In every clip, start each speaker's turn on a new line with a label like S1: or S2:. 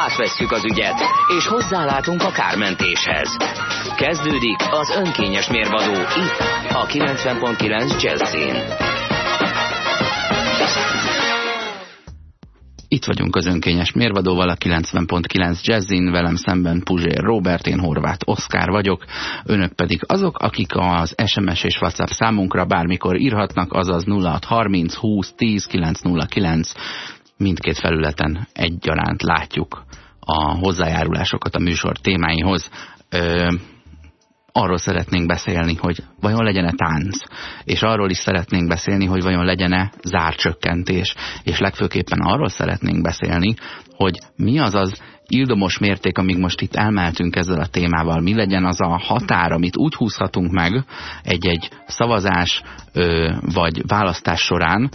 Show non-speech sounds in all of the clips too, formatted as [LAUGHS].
S1: Átvesszük az ügyet, és hozzálátunk a kármentéshez. Kezdődik az önkényes mérvadó itt, a 90.9 Jazzin.
S2: Itt vagyunk az önkényes mérvadóval, a 90.9 Jazzin, velem szemben Puzsér Robert, én Horváth Oszkár vagyok, önök pedig azok, akik az SMS és WhatsApp számunkra bármikor írhatnak, azaz 0630 20 10 909 mindkét felületen egyaránt látjuk a hozzájárulásokat a műsor témáihoz. Ö, arról szeretnénk beszélni, hogy vajon legyen-e tánc, és arról is szeretnénk beszélni, hogy vajon legyen-e zárcsökkentés, és legfőképpen arról szeretnénk beszélni, hogy mi az az ildomos mérték, amíg most itt elmeltünk ezzel a témával, mi legyen az a határ, amit úgy húzhatunk meg egy-egy szavazás ö, vagy választás során,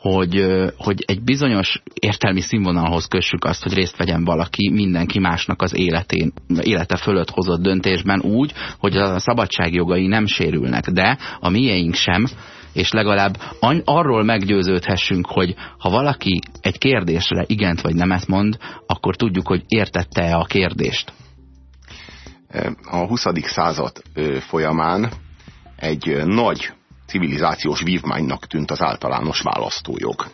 S2: hogy, hogy egy bizonyos értelmi színvonalhoz kössük azt, hogy részt vegyen valaki mindenki másnak az életén, élete fölött hozott döntésben úgy, hogy a szabadságjogai nem sérülnek, de a mieink sem, és legalább arról meggyőződhessünk, hogy ha valaki egy kérdésre igent vagy nemet mond, akkor tudjuk, hogy értette-e a kérdést.
S3: A 20. század folyamán egy nagy civilizációs vívmánynak tűnt az általános választójog.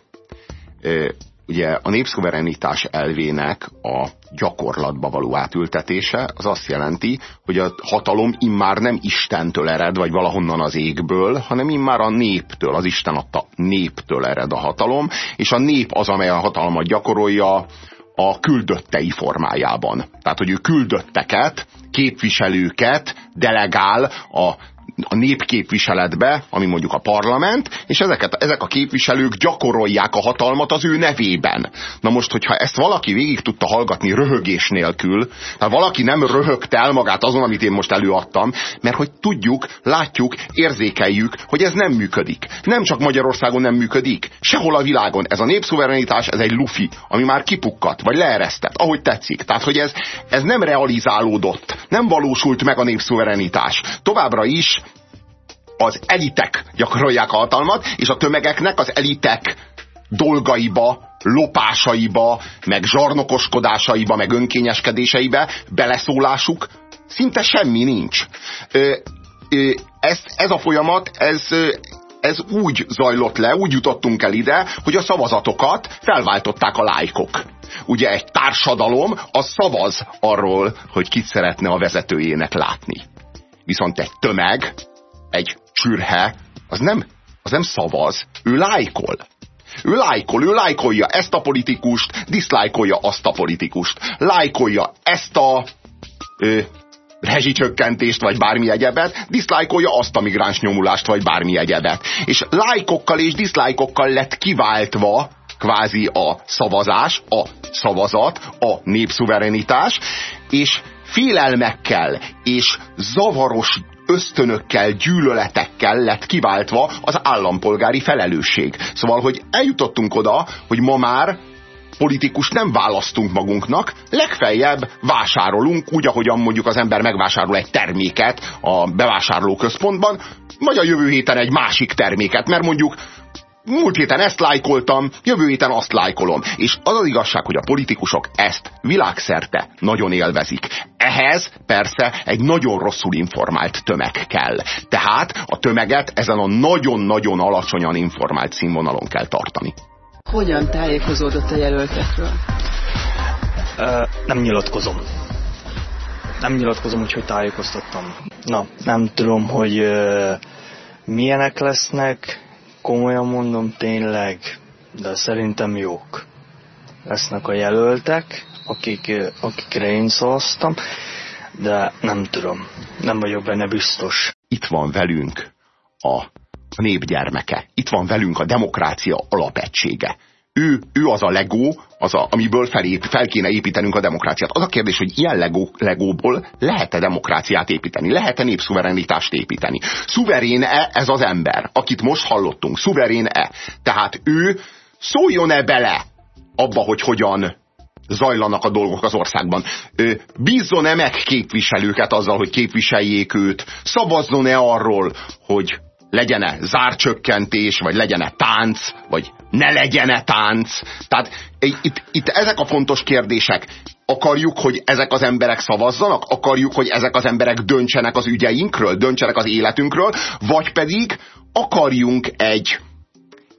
S3: Ugye a népszuverenitás elvének a gyakorlatba való átültetése az azt jelenti, hogy a hatalom immár nem Istentől ered, vagy valahonnan az égből, hanem immár a néptől, az Isten adta néptől ered a hatalom, és a nép az, amely a hatalmat gyakorolja a küldöttei formájában. Tehát, hogy ő küldötteket, képviselőket delegál a a népképviseletbe, ami mondjuk a parlament, és ezeket, ezek a képviselők gyakorolják a hatalmat az ő nevében. Na most, hogyha ezt valaki végig tudta hallgatni röhögés nélkül, tehát valaki nem röhögte el magát azon, amit én most előadtam, mert hogy tudjuk, látjuk, érzékeljük, hogy ez nem működik. Nem csak Magyarországon nem működik, sehol a világon. Ez a népszuverenitás, ez egy lufi, ami már kipukkat, vagy leeresztett, ahogy tetszik. Tehát, hogy ez, ez nem realizálódott, nem valósult meg a népszuverenitás. Továbbra is az elitek gyakorolják a hatalmat, és a tömegeknek az elitek dolgaiba, lopásaiba, meg zsarnokoskodásaiba, meg önkényeskedéseibe beleszólásuk szinte semmi nincs. Ö, ö, ez, ez a folyamat, ez, ez úgy zajlott le, úgy jutottunk el ide, hogy a szavazatokat felváltották a lájkok. Ugye egy társadalom az szavaz arról, hogy kit szeretne a vezetőjének látni. Viszont egy tömeg, egy csürhe, az nem, az nem szavaz, ő lájkol. Ő lájkol, ő lájkolja ezt a politikust, diszlájkolja azt a politikust. Lájkolja ezt a ö, rezsicsökkentést, vagy bármi egyebet, diszlájkolja azt a migráns nyomulást, vagy bármi egyebet. És lájkokkal és diszlájkokkal lett kiváltva kvázi a szavazás, a szavazat, a népszuverenitás, és félelmekkel és zavaros ösztönökkel, gyűlöletekkel lett kiváltva az állampolgári felelősség. Szóval, hogy eljutottunk oda, hogy ma már politikus nem választunk magunknak, legfeljebb vásárolunk, úgy, ahogyan mondjuk az ember megvásárol egy terméket a bevásárlóközpontban, vagy a jövő héten egy másik terméket, mert mondjuk múlt héten ezt lájkoltam, jövő héten azt lájkolom. És az az igazság, hogy a politikusok ezt világszerte nagyon élvezik. Ehhez persze egy nagyon rosszul informált tömeg kell. Tehát a tömeget ezen a nagyon-nagyon alacsonyan informált színvonalon kell tartani.
S4: Hogyan tájékozódott a jelöltekről?
S5: Uh, nem nyilatkozom. Nem nyilatkozom, úgyhogy tájékoztattam. Na, nem tudom, hogy uh, milyenek lesznek, komolyan mondom tényleg, de szerintem jók lesznek a jelöltek, akik, akikre én szavaztam, de nem tudom, nem vagyok benne biztos.
S3: Itt van velünk a, népgyermeke, itt van velünk a demokrácia alapegysége. Ő, ő az a legó, az, a, amiből felép, fel kéne építenünk a demokráciát. Az a kérdés, hogy ilyen legó, legóból lehet-e demokráciát építeni? Lehet-e népszuverenitást építeni? Szuverén-e ez az ember, akit most hallottunk? Szuverén-e? Tehát ő szóljon-e bele abba, hogy hogyan zajlanak a dolgok az országban. Bízzon-e meg képviselőket azzal, hogy képviseljék őt? Szavazzon-e arról, hogy legyen-e zárcsökkentés, vagy legyen-e tánc, vagy ne legyen-e tánc. Tehát itt, itt ezek a fontos kérdések. Akarjuk, hogy ezek az emberek szavazzanak? Akarjuk, hogy ezek az emberek döntsenek az ügyeinkről, döntsenek az életünkről? Vagy pedig akarjunk egy,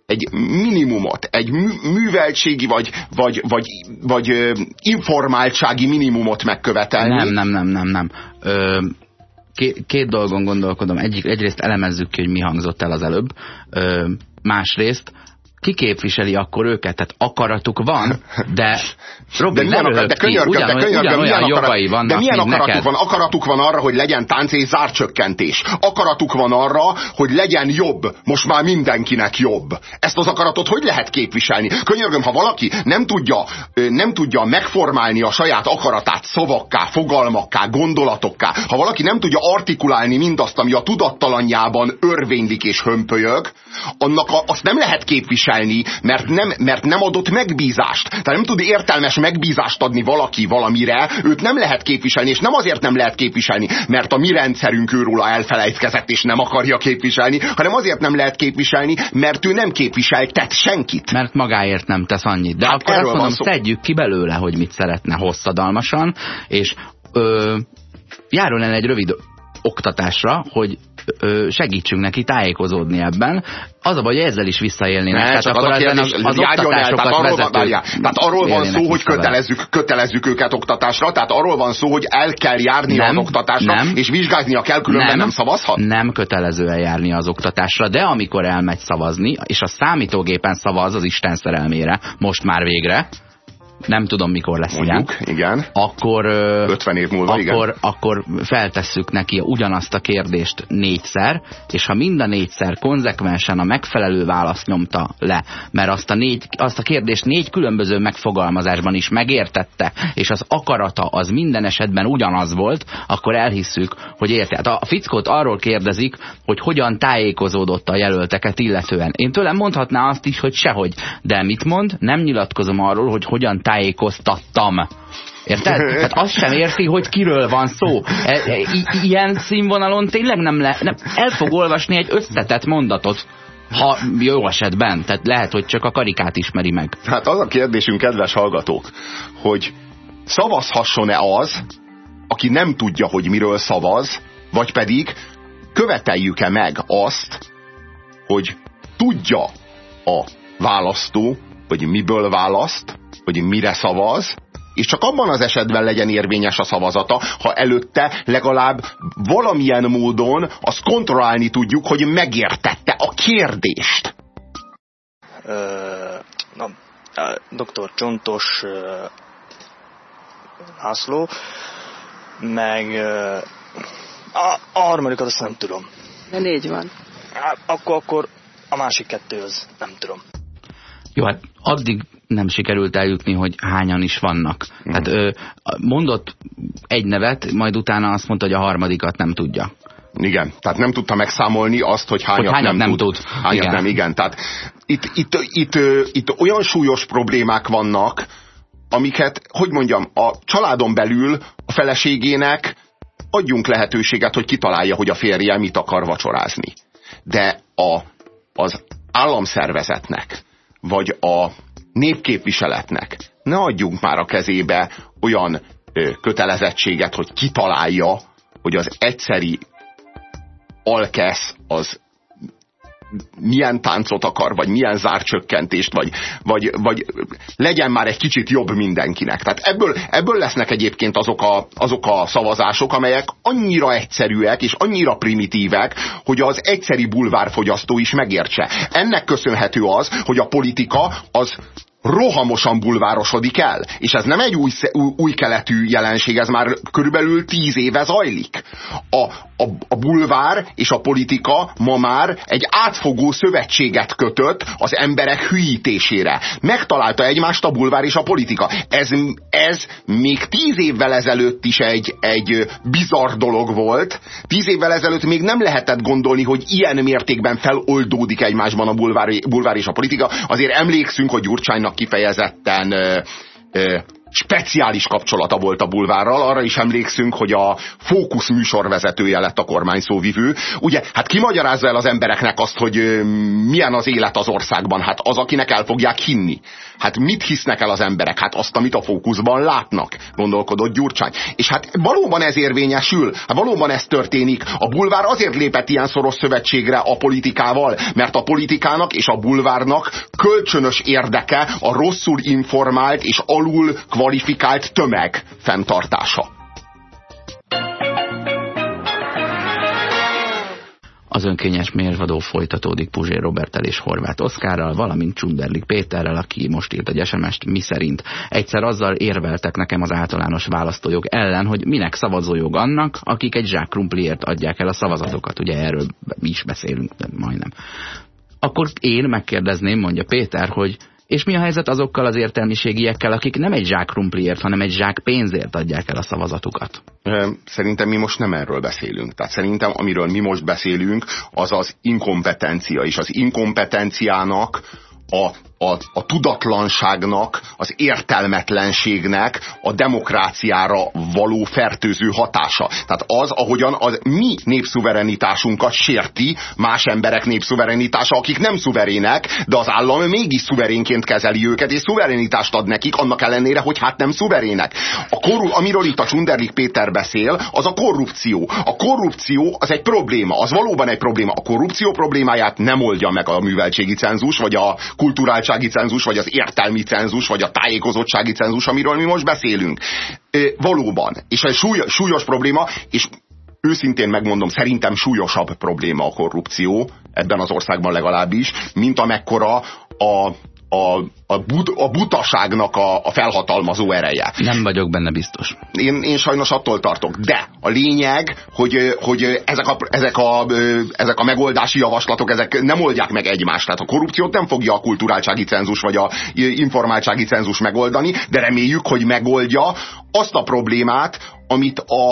S3: egy minimumot, egy műveltségi vagy, vagy, vagy, vagy informáltsági minimumot megkövetelni.
S2: Nem, nem, nem, nem, nem. Ö, két, dolgon gondolkodom. Egyik, egyrészt elemezzük ki, hogy mi hangzott el az előbb. Ö, másrészt ki képviseli akkor őket? Tehát akaratuk van, de
S3: Robi, de milyen, akar, de könyörgöm, ugyan, de könyörgöm, milyen akarat, vannak, de milyen akaratuk neked? van? Akaratuk van arra, hogy legyen tánc és zárcsökkentés. Akaratuk van arra, hogy legyen jobb. Most már mindenkinek jobb. Ezt az akaratot hogy lehet képviselni? Könyörgöm, ha valaki nem tudja, nem tudja megformálni a saját akaratát szavakká, fogalmakká, gondolatokká, ha valaki nem tudja artikulálni mindazt, ami a tudattalanjában örvénylik és hömpölyög, annak a, azt nem lehet képviselni, mert nem, mert nem adott megbízást. Tehát nem tud értelmes megbízást adni valaki valamire, őt nem lehet képviselni, és nem azért nem lehet képviselni, mert a mi rendszerünk őróla elfelejtkezett, és nem akarja képviselni, hanem azért nem lehet képviselni, mert ő nem képviseltet senkit.
S2: Mert magáért nem tesz annyit. De hát akkor azt mondom, szedjük ki belőle, hogy mit szeretne hosszadalmasan, és ö, járul el egy rövid oktatásra, hogy segítsünk neki tájékozódni ebben. Az a baj, hogy ezzel is visszaélnének.
S3: Ne, tehát akkor az, kérdés, az, az oktatásokat tehát arról, van, várjál, tehát arról van szó, hogy kötelezzük, kötelezzük őket oktatásra, tehát arról van szó, hogy el kell járni nem, az oktatásra, nem, és vizsgáznia kell, különben nem, nem szavazhat?
S2: Nem kötelező eljárni az oktatásra, de amikor elmegy szavazni, és a számítógépen szavaz az Isten szerelmére, most már végre, nem tudom mikor lesz
S3: Mondjuk, ilyen, igen.
S2: Akkor,
S3: 50 év múlva,
S2: akkor,
S3: igen.
S2: akkor feltesszük neki ugyanazt a kérdést négyszer, és ha mind a négyszer konzekvensen a megfelelő választ nyomta le, mert azt a, négy, azt a kérdést négy különböző megfogalmazásban is megértette, és az akarata az minden esetben ugyanaz volt, akkor elhisszük, hogy érte. Hát a fickót arról kérdezik, hogy hogyan tájékozódott a jelölteket illetően. Én tőlem mondhatná azt is, hogy sehogy. De mit mond? Nem nyilatkozom arról, hogy hogyan tájékoztattam. Érted? Tehát azt sem érti, hogy kiről van szó. E, e, ilyen színvonalon tényleg nem le... Nem, el fog olvasni egy összetett mondatot. Ha jó esetben, tehát lehet, hogy csak a karikát ismeri meg.
S3: Hát az a kérdésünk, kedves hallgatók, hogy szavazhasson-e az, aki nem tudja, hogy miről szavaz, vagy pedig követeljük-e meg azt, hogy tudja a választó, hogy miből választ, hogy mire szavaz, és csak abban az esetben legyen érvényes a szavazata, ha előtte legalább valamilyen módon azt kontrollálni tudjuk, hogy megértette a kérdést.
S5: Ö, na, dr. Csontos László, meg a, a harmadikat azt nem tudom.
S4: De négy van.
S5: Akkor, akkor a másik kettőhöz nem tudom.
S2: Jó, hát addig nem sikerült eljutni, hogy hányan is vannak. Mm. Tehát ö, mondott egy nevet, majd utána azt mondta, hogy a harmadikat nem tudja.
S3: Igen, tehát nem tudta megszámolni azt, hogy hányat, hogy hányat nem, nem tud. tud. Hányat igen. nem, igen. Tehát itt, itt, itt, itt olyan súlyos problémák vannak, amiket, hogy mondjam, a családon belül a feleségének adjunk lehetőséget, hogy kitalálja, hogy a férje mit akar vacsorázni. De a, az államszervezetnek, vagy a népképviseletnek. Ne adjunk már a kezébe olyan ö, kötelezettséget, hogy kitalálja, hogy az egyszeri alkesz az milyen táncot akar, vagy milyen zárcsökkentést, vagy, vagy, vagy legyen már egy kicsit jobb mindenkinek. Tehát ebből, ebből lesznek egyébként azok a, azok a szavazások, amelyek annyira egyszerűek és annyira primitívek, hogy az egyszeri bulvárfogyasztó is megértse. Ennek köszönhető az, hogy a politika az rohamosan bulvárosodik el. És ez nem egy új, új, keletű jelenség, ez már körülbelül tíz éve zajlik. A, a, a bulvár és a politika ma már egy átfogó szövetséget kötött az emberek hülyítésére. Megtalálta egymást a bulvár és a politika. Ez, ez még tíz évvel ezelőtt is egy, egy bizarr dolog volt. Tíz évvel ezelőtt még nem lehetett gondolni, hogy ilyen mértékben feloldódik egymásban a bulvár, bulvár és a politika. Azért emlékszünk, hogy Gyurcsánynak kifejezetten speciális kapcsolata volt a bulvárral, arra is emlékszünk, hogy a Fókusz műsorvezetője lett a kormány szóvivő. Ugye, hát ki magyarázza el az embereknek azt, hogy milyen az élet az országban? Hát az, akinek el fogják hinni. Hát mit hisznek el az emberek? Hát azt, amit a fókuszban látnak, gondolkodott Gyurcsány. És hát valóban ez érvényesül, hát valóban ez történik. A bulvár azért lépett ilyen szoros szövetségre a politikával, mert a politikának és a bulvárnak kölcsönös érdeke a rosszul informált és alul kvalifikált tömeg fenntartása.
S2: Az önkényes mérvadó folytatódik Puzsér Robertel és Horváth Oszkárral, valamint Csunderlik Péterrel, aki most írt egy SMS-t, mi szerint egyszer azzal érveltek nekem az általános választójog ellen, hogy minek szavazójog annak, akik egy zsák krumpliért adják el a szavazatokat. Ugye erről mi is beszélünk, de majdnem. Akkor én megkérdezném, mondja Péter, hogy és mi a helyzet azokkal az értelmiségiekkel, akik nem egy zsák krumpliért, hanem egy zsák pénzért adják el a szavazatukat?
S3: Szerintem mi most nem erről beszélünk. Tehát szerintem amiről mi most beszélünk, az az inkompetencia, és az inkompetenciának a a, a tudatlanságnak, az értelmetlenségnek a demokráciára való fertőző hatása. Tehát az, ahogyan az mi népszuverenitásunkat sérti más emberek népszuverenitása, akik nem szuverének, de az állam mégis szuverénként kezeli őket, és szuverenitást ad nekik, annak ellenére, hogy hát nem szuverének. A korru- amiről itt a Csunderlik Péter beszél, az a korrupció. A korrupció az egy probléma, az valóban egy probléma. A korrupció problémáját nem oldja meg a műveltségi cenzus, vagy a kulturális kulturáltsági cenzus, vagy az értelmi cenzus, vagy a tájékozottsági cenzus, amiről mi most beszélünk. Valóban. És ez súly, súlyos probléma, és őszintén megmondom, szerintem súlyosabb probléma a korrupció, ebben az országban legalábbis, mint amekkora a, a, a, but, a butaságnak a, a felhatalmazó ereje.
S2: Nem vagyok benne biztos.
S3: Én, én sajnos attól tartok. De a lényeg, hogy, hogy ezek, a, ezek, a, ezek a megoldási javaslatok ezek nem oldják meg egymást. Tehát a korrupciót nem fogja a kulturáltsági cenzus vagy a informáltsági cenzus megoldani, de reméljük, hogy megoldja azt a problémát, amit a,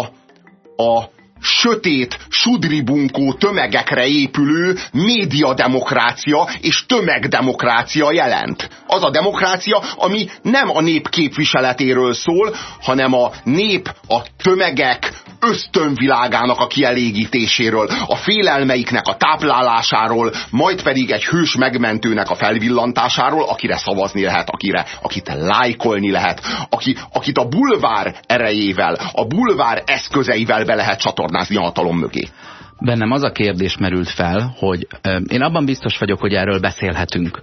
S3: a sötét, sudribunkó tömegekre épülő médiademokrácia és tömegdemokrácia jelent. Az a demokrácia, ami nem a nép képviseletéről szól, hanem a nép, a tömegek ösztönvilágának a kielégítéséről, a félelmeiknek a táplálásáról, majd pedig egy hős megmentőnek a felvillantásáról, akire szavazni lehet, akire, akit lájkolni lehet, aki, akit a bulvár erejével, a bulvár eszközeivel be lehet csatornázni a hatalom mögé.
S2: Bennem az a kérdés merült fel, hogy én abban biztos vagyok, hogy erről beszélhetünk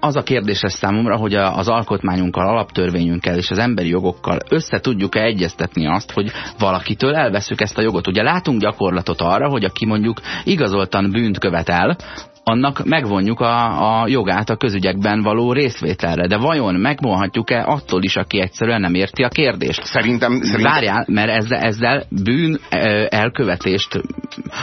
S2: az a kérdés lesz számomra, hogy az alkotmányunkkal, alaptörvényünkkel és az emberi jogokkal össze tudjuk-e egyeztetni azt, hogy valakitől elveszük ezt a jogot. Ugye látunk gyakorlatot arra, hogy aki mondjuk igazoltan bűnt követel, annak megvonjuk a, a jogát a közügyekben való részvételre. De vajon megvonhatjuk-e attól is, aki egyszerűen nem érti a kérdést?
S3: Szerintem... szerintem...
S2: Várjál, mert ezzel, ezzel bűn elkövetést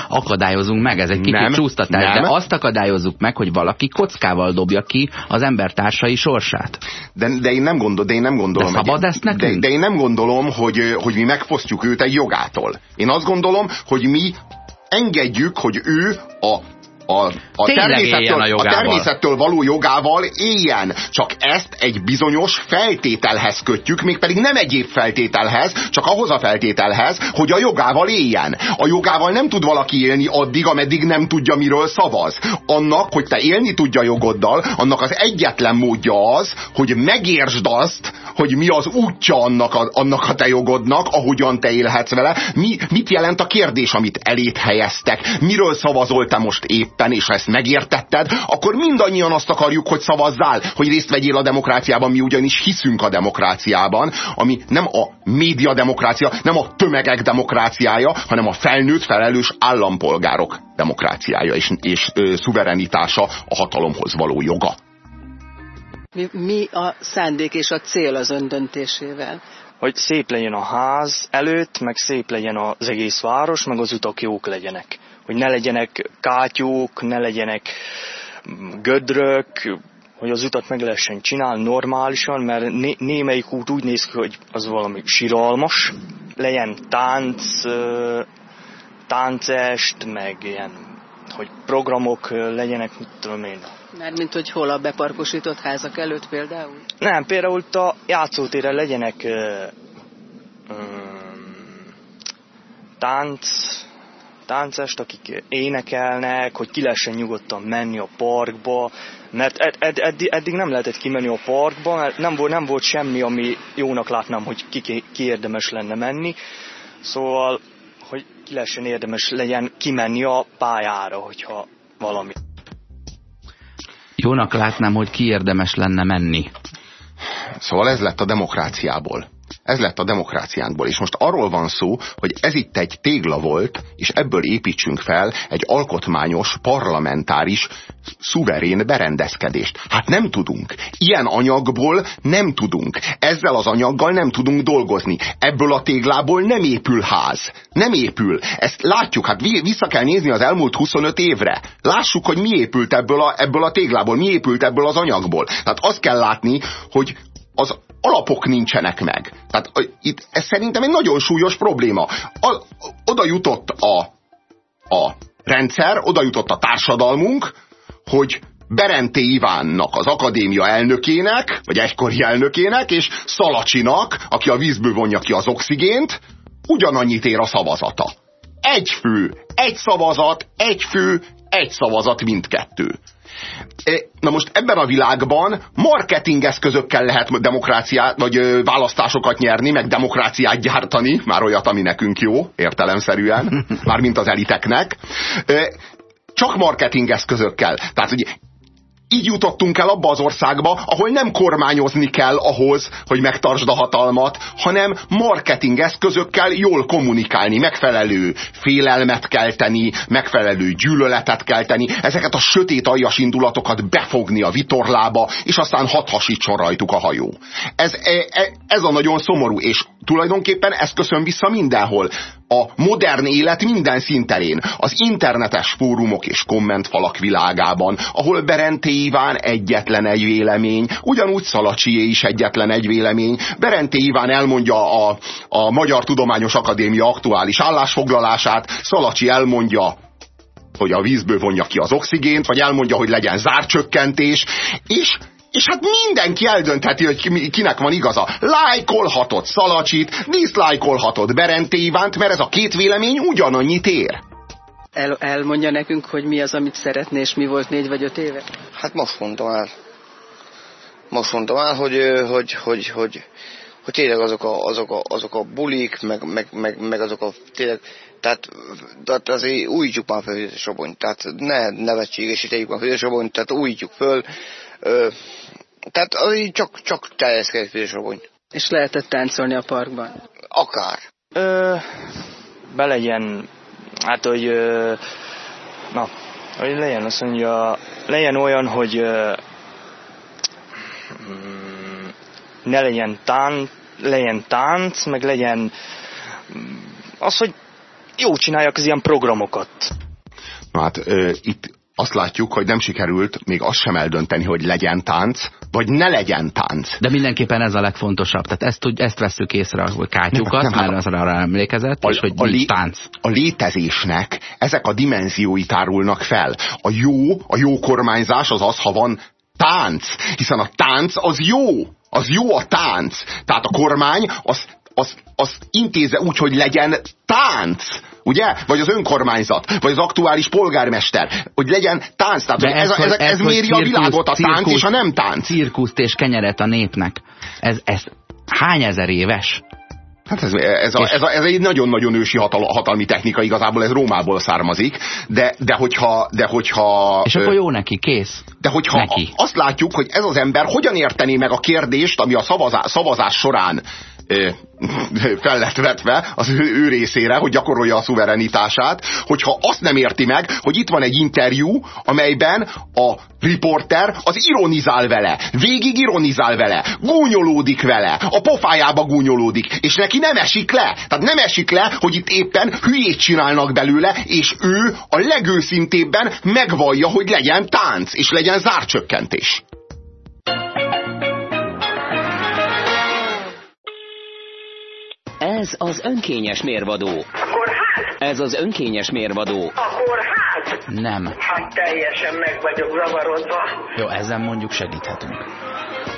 S2: akadályozunk meg. Ez egy kicsit nem, csúsztatás, nem. de azt akadályozzuk meg, hogy valaki kockával dobja ki az embertársai sorsát.
S3: De, de én nem gondolom, de én nem gondolom.
S2: De szabad ezt nekünk?
S3: De, de én nem gondolom, hogy, hogy mi megfosztjuk őt egy jogától. Én azt gondolom, hogy mi engedjük, hogy ő a a, a, természettől, a, a természettől való jogával éljen. Csak ezt egy bizonyos feltételhez kötjük, mégpedig nem egyéb feltételhez, csak ahhoz a feltételhez, hogy a jogával éljen. A jogával nem tud valaki élni addig, ameddig nem tudja, miről szavaz. Annak, hogy te élni tudja jogoddal, annak az egyetlen módja az, hogy megértsd azt, hogy mi az útja annak a, annak a te jogodnak, ahogyan te élhetsz vele. Mi, mit jelent a kérdés, amit elét helyeztek? Miről szavazol te most épp? Éppen, és ha ezt megértetted, akkor mindannyian azt akarjuk, hogy szavazzál, hogy részt vegyél a demokráciában, mi ugyanis hiszünk a demokráciában, ami nem a média demokrácia, nem a tömegek demokráciája, hanem a felnőtt, felelős állampolgárok demokráciája és, és ö, szuverenitása a hatalomhoz való joga.
S4: Mi, mi a szándék és a cél az öndöntésével?
S5: Hogy szép legyen a ház előtt, meg szép legyen az egész város, meg az utak jók legyenek. Hogy ne legyenek kátyúk, ne legyenek gödrök, hogy az utat meg lehessen csinálni normálisan, mert né- némelyik út úgy néz ki, hogy az valami siralmas, legyen tánc, táncest, meg ilyen, hogy programok legyenek, mit tudom én.
S4: Mármint, hogy hol a beparkosított házak előtt például?
S5: Nem, például a játszótéren legyenek uh, tánc, táncest, akik énekelnek, hogy ki lehessen nyugodtan menni a parkba, mert ed, ed, eddig, eddig nem lehetett kimenni a parkba, mert nem volt, nem volt semmi, ami jónak látnám, hogy ki, ki érdemes lenne menni. Szóval, hogy ki lehessen érdemes legyen kimenni a pályára, hogyha valami.
S2: Jónak látnám, hogy ki érdemes lenne menni.
S3: Szóval ez lett a demokráciából. Ez lett a demokráciánkból. És most arról van szó, hogy ez itt egy tégla volt, és ebből építsünk fel egy alkotmányos, parlamentáris, szuverén berendezkedést. Hát nem tudunk. Ilyen anyagból nem tudunk. Ezzel az anyaggal nem tudunk dolgozni. Ebből a téglából nem épül ház. Nem épül. Ezt látjuk, hát vissza kell nézni az elmúlt 25 évre. Lássuk, hogy mi épült ebből a, ebből a téglából, mi épült ebből az anyagból. Tehát azt kell látni, hogy az alapok nincsenek meg. Tehát itt, ez szerintem egy nagyon súlyos probléma. A, oda jutott a, a rendszer, oda jutott a társadalmunk, hogy Berenté Ivánnak, az akadémia elnökének, vagy egykori elnökének, és Szalacsinak, aki a vízből vonja ki az oxigént, ugyanannyit ér a szavazata. Egy fő, egy szavazat, egy fő, egy szavazat mindkettő. Na most ebben a világban marketing eszközökkel lehet demokráciát, vagy választásokat nyerni, meg demokráciát gyártani, már olyat, ami nekünk jó, értelemszerűen, [LAUGHS] már mint az eliteknek. Csak marketing eszközökkel. Tehát, hogy így jutottunk el abba az országba, ahol nem kormányozni kell ahhoz, hogy megtartsd a hatalmat, hanem marketing eszközökkel jól kommunikálni, megfelelő félelmet kelteni, megfelelő gyűlöletet kelteni, ezeket a sötét aljas indulatokat befogni a vitorlába, és aztán hat hasítson rajtuk a hajó. Ez, e, e, ez a nagyon szomorú, és tulajdonképpen ez köszön vissza mindenhol a modern élet minden szinterén, az internetes fórumok és kommentfalak világában, ahol Berenté Iván egyetlen egy vélemény, ugyanúgy Szalacsié is egyetlen egy vélemény. Berenté Iván elmondja a, a Magyar Tudományos Akadémia aktuális állásfoglalását, Szalacsi elmondja hogy a vízből vonja ki az oxigént, vagy elmondja, hogy legyen zárcsökkentés, és és hát mindenki eldöntheti, hogy kinek van igaza. Lájkolhatod Szalacsit, diszlájkolhatod Berenté Ivánt, mert ez a két vélemény ugyanannyit ér.
S4: El, elmondja nekünk, hogy mi az, amit szeretné, és mi volt négy vagy öt éve?
S6: Hát most mondtam el. Most mondtam el, hogy, hogy, hogy, hogy, hogy tényleg azok a, azok a, azok a bulik, meg, meg, meg, meg azok a tényleg, tehát, tehát azért újítjuk már fel a sobonyt, tehát ne nevetségesítjük már a sobonyt, tehát újítjuk föl, ö, tehát az csak, csak terjeszkedés robony.
S4: És lehetett táncolni a parkban?
S6: Akár.
S5: Ö, be legyen, hát hogy, ö, na, hogy legyen, azt mondja, legyen olyan, hogy ö, mm, ne legyen tánc, legyen tánc, meg legyen mm, az, hogy jó csináljak az ilyen programokat.
S3: Na hát ö, itt azt látjuk, hogy nem sikerült még azt sem eldönteni, hogy legyen tánc, vagy ne legyen tánc.
S2: De mindenképpen ez a legfontosabb. Tehát ezt, ezt veszük észre, hogy kátyukat, nem, nem, mert hát az arra emlékezett, a, és hogy a lé, tánc.
S3: A létezésnek ezek a dimenziói tárulnak fel. A jó, a jó kormányzás az az, ha van tánc. Hiszen a tánc az jó. Az jó a tánc. Tehát a kormány az, az, az intéze úgy, hogy legyen tánc ugye? Vagy az önkormányzat, vagy az aktuális polgármester, hogy legyen tánc. Tehát
S2: De ez, ez, ez, ez,
S3: ez méri cirkusz, a világot, a tánc cirkusz, és a nem tánc.
S2: Cirkuszt és kenyeret a népnek. Ez, ez hány ezer éves?
S3: Hát ez, ez, a, ez, a, ez egy nagyon-nagyon ősi hatal, hatalmi technika, igazából ez Rómából származik, de, de hogyha... De hogyha
S2: és akkor jó neki, kész.
S3: De hogyha
S2: neki.
S3: azt látjuk, hogy ez az ember hogyan értené meg a kérdést, ami a szavazás, szavazás során fel lett vetve az ő, ő részére, hogy gyakorolja a szuverenitását, hogyha azt nem érti meg, hogy itt van egy interjú, amelyben a riporter az ironizál vele, végig ironizál vele, gúnyolódik vele, a pofájába gúnyolódik, és neki nem esik le. Tehát nem esik le, hogy itt éppen hülyét csinálnak belőle, és ő a legőszintébben megvallja, hogy legyen tánc, és legyen zárcsökkentés.
S1: Ez az önkényes mérvadó.
S7: Akkor hát?
S1: Ez az önkényes mérvadó.
S7: Akkor hát?
S2: Nem.
S7: Hát teljesen meg vagyok zavarodva.
S2: Jó, ezen mondjuk segíthetünk.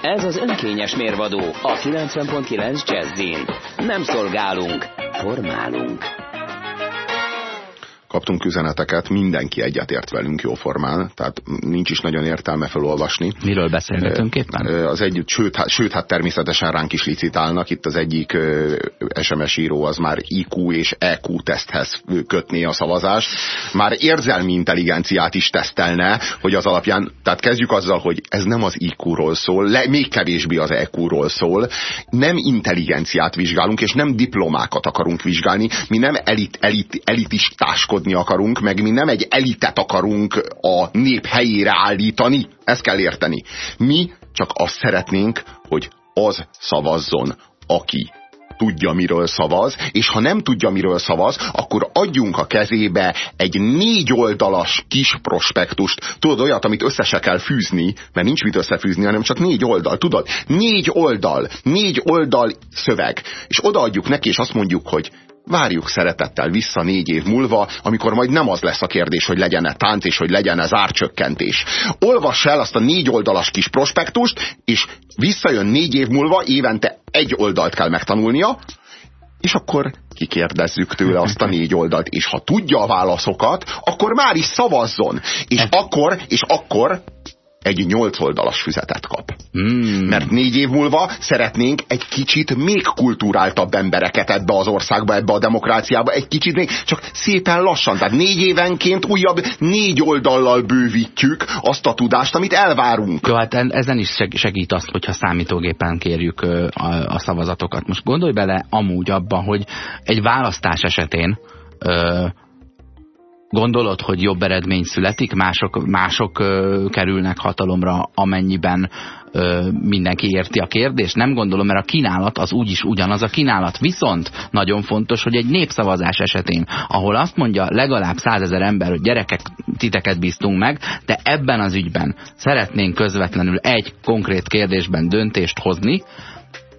S1: Ez az önkényes mérvadó a 90.9 Jazzin. Nem szolgálunk, formálunk.
S3: Kaptunk üzeneteket, mindenki egyetért velünk jóformán, tehát nincs is nagyon értelme felolvasni.
S2: Miről beszélgetünk éppen?
S3: Az együtt, sőt, hát, sőt, hát természetesen ránk is licitálnak. Itt az egyik SMS író az már IQ és EQ teszthez kötné a szavazást. Már érzelmi intelligenciát is tesztelne, hogy az alapján, tehát kezdjük azzal, hogy ez nem az IQ-ról szól, le, még kevésbé az EQ-ról szól. Nem intelligenciát vizsgálunk, és nem diplomákat akarunk vizsgálni. Mi nem elit, elit, elitistáskodni akarunk, meg mi nem egy elitet akarunk a nép helyére állítani. Ezt kell érteni. Mi csak azt szeretnénk, hogy az szavazzon, aki tudja, miről szavaz, és ha nem tudja, miről szavaz, akkor adjunk a kezébe egy négy oldalas kis prospektust. Tudod, olyat, amit össze se kell fűzni, mert nincs mit összefűzni, hanem csak négy oldal. Tudod, négy oldal, négy oldal szöveg. És odaadjuk neki, és azt mondjuk, hogy várjuk szeretettel vissza négy év múlva, amikor majd nem az lesz a kérdés, hogy legyen-e tánc és hogy legyen-e zárcsökkentés. Olvass el azt a négy oldalas kis prospektust, és visszajön négy év múlva, évente egy oldalt kell megtanulnia, és akkor kikérdezzük tőle azt a négy oldalt, és ha tudja a válaszokat, akkor már is szavazzon. És akkor, és akkor egy nyolc oldalas füzetet kap.
S2: Mm.
S3: Mert négy év múlva szeretnénk egy kicsit még kulturáltabb embereket ebbe az országba, ebbe a demokráciába, egy kicsit még, csak szépen lassan. Tehát négy évenként újabb négy oldallal bővítjük azt a tudást, amit elvárunk.
S2: Jó, hát ezen is segít azt, hogyha számítógépen kérjük a, a szavazatokat. Most gondolj bele amúgy abban, hogy egy választás esetén ö, Gondolod, hogy jobb eredmény születik, mások, mások ö, kerülnek hatalomra, amennyiben ö, mindenki érti a kérdést? Nem gondolom, mert a kínálat az úgyis ugyanaz a kínálat. Viszont nagyon fontos, hogy egy népszavazás esetén, ahol azt mondja legalább százezer ember, hogy gyerekek, titeket bíztunk meg, de ebben az ügyben szeretnénk közvetlenül egy konkrét kérdésben döntést hozni,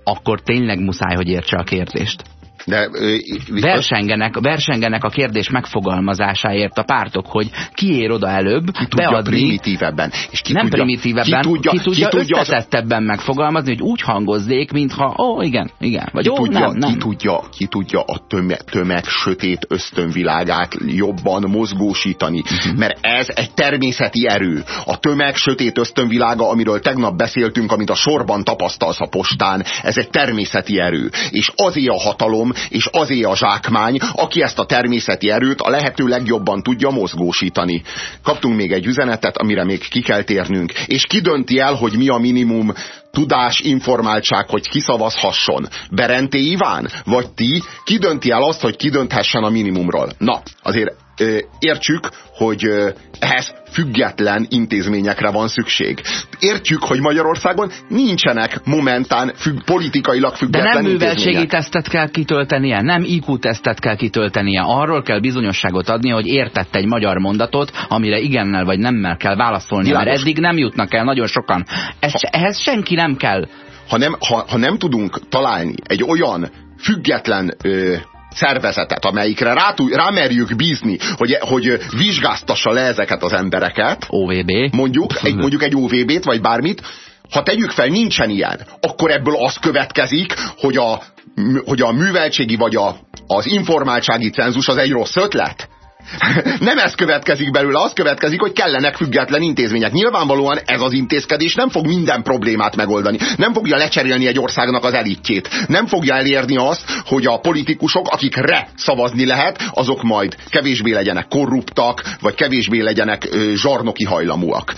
S2: akkor tényleg muszáj, hogy értse a kérdést.
S3: De, ö,
S2: versengenek, versengenek a kérdés megfogalmazásáért a pártok, hogy ki ér oda előbb
S3: ki tudja beadni. primitívebben.
S2: És ki nem tudja, primitívebben, ki tudja, ki tudja, ki tudja összetettebben megfogalmazni, hogy úgy hangozzék, mintha, ó, igen, igen, vagy
S3: ki
S2: ó,
S3: tudja,
S2: nem, nem.
S3: Ki tudja, ki tudja a tömeg, tömeg sötét ösztönvilágát jobban mozgósítani, uh -huh. mert ez egy természeti erő. A tömeg sötét ösztönvilága, amiről tegnap beszéltünk, amit a sorban tapasztalsz a postán, ez egy természeti erő. És azért a hatalom, és azé a zsákmány, aki ezt a természeti erőt a lehető legjobban tudja mozgósítani. Kaptunk még egy üzenetet, amire még ki kell térnünk. És ki el, hogy mi a minimum tudás, informáltság, hogy kiszavazhasson? Berenté Iván? Vagy ti? Ki dönti el azt, hogy ki a minimumról? Na, azért értsük, hogy ehhez független intézményekre van szükség. Értjük, hogy Magyarországon nincsenek momentán függ, politikailag független
S2: De nem műveltségi tesztet kell kitöltenie, nem IQ tesztet kell kitöltenie. Arról kell bizonyosságot adni, hogy értett egy magyar mondatot, amire igennel vagy nemmel kell válaszolni, Világos. mert eddig nem jutnak el nagyon sokan. Ez, ha, ehhez senki nem kell.
S3: Ha nem, ha, ha nem tudunk találni egy olyan független ö, szervezetet, amelyikre rá, rámerjük bízni, hogy, hogy vizsgáztassa le ezeket az embereket.
S2: OVB.
S3: Mondjuk egy, mondjuk egy OVB-t, vagy bármit, ha tegyük fel, nincsen ilyen, akkor ebből az következik, hogy a, hogy a műveltségi vagy a, az informáltsági cenzus az egy rossz ötlet? [LAUGHS] nem ez következik belőle, az következik, hogy kellenek független intézmények. Nyilvánvalóan ez az intézkedés nem fog minden problémát megoldani. Nem fogja lecserélni egy országnak az elitjét. Nem fogja elérni azt, hogy a politikusok, akikre szavazni lehet, azok majd kevésbé legyenek korruptak, vagy kevésbé legyenek ö, zsarnoki hajlamúak.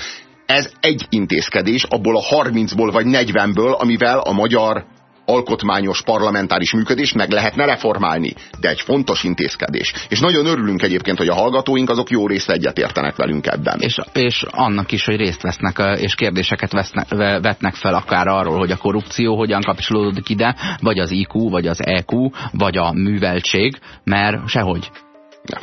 S3: Ez egy intézkedés abból a 30-ból vagy 40-ből, amivel a magyar alkotmányos parlamentáris működést meg lehetne reformálni, de egy fontos intézkedés. És nagyon örülünk egyébként, hogy a hallgatóink azok jó részt egyetértenek velünk ebben.
S2: És, és annak is, hogy részt vesznek, és kérdéseket vesznek, vetnek fel akár arról, hogy a korrupció hogyan kapcsolódik ide, vagy az IQ, vagy az EQ, vagy a műveltség, mert sehogy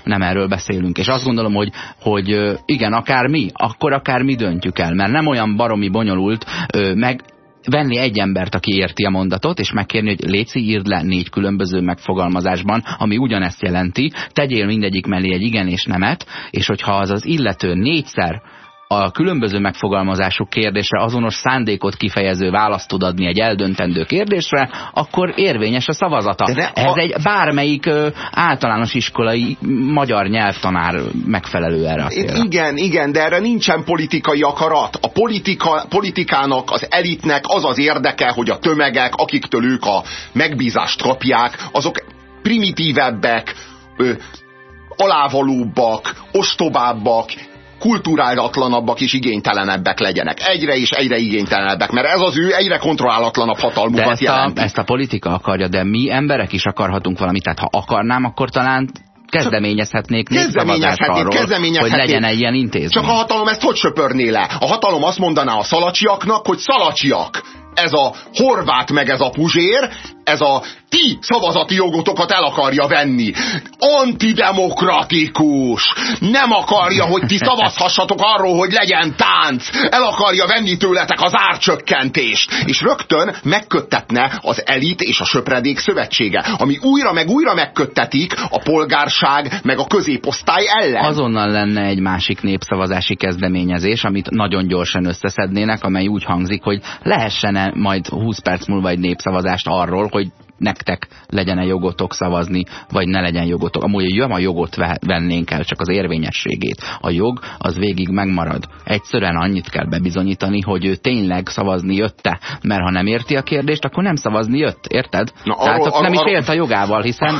S2: nem erről beszélünk. És azt gondolom, hogy, hogy igen, akár mi, akkor akár mi döntjük el, mert nem olyan baromi bonyolult meg venni egy embert, aki érti a mondatot, és megkérni, hogy Léci írd le négy különböző megfogalmazásban, ami ugyanezt jelenti, tegyél mindegyik mellé egy igen és nemet, és hogyha az az illető négyszer a különböző megfogalmazású kérdésre azonos szándékot kifejező választ tud adni egy eldöntendő kérdésre, akkor érvényes a szavazata. De Ez a... egy bármelyik ö, általános iskolai magyar nyelvtanár megfelelő erre a célra.
S3: Igen, igen, de erre nincsen politikai akarat. A politika, politikának, az elitnek az az érdeke, hogy a tömegek, akiktől ők a megbízást kapják, azok primitívebbek, ö, alávalóbbak, ostobábbak, kulturálatlanabbak és igénytelenebbek legyenek. Egyre és egyre igénytelenebbek, mert ez az ő egyre kontrollálatlanabb hatalmukat de ezt jelenti.
S2: A, ezt a politika akarja, de mi emberek is akarhatunk valamit. Tehát ha akarnám, akkor talán kezdeményezhetnék
S3: kezdeményezhetnék,
S2: arról,
S3: kezdeményezhetnék.
S2: hogy legyen egy ilyen intézmény.
S3: Csak a hatalom ezt hogy söpörné le? A hatalom azt mondaná a szalacsiaknak, hogy szalacsiak. Ez a horvát meg ez a puzsér, ez a ti szavazati jogotokat el akarja venni. Antidemokratikus! Nem akarja, hogy ti szavazhassatok arról, hogy legyen tánc. El akarja venni tőletek az árcsökkentést. És rögtön megköttetne az elit és a söpredék szövetsége, ami újra meg újra megköttetik a polgárság meg a középosztály ellen.
S2: Azonnal lenne egy másik népszavazási kezdeményezés, amit nagyon gyorsan összeszednének, amely úgy hangzik, hogy lehessen -e majd 20 perc múlva egy népszavazást arról, hogy nektek legyen-e jogotok szavazni, vagy ne legyen jogotok. Amúgy jön a jogot vennénk el, csak az érvényességét. A jog az végig megmarad. Egyszerűen annyit kell bebizonyítani, hogy ő tényleg szavazni jötte. Mert ha nem érti a kérdést, akkor nem szavazni jött. Érted? Na, Tehát arról, nem is élt a jogával, hiszen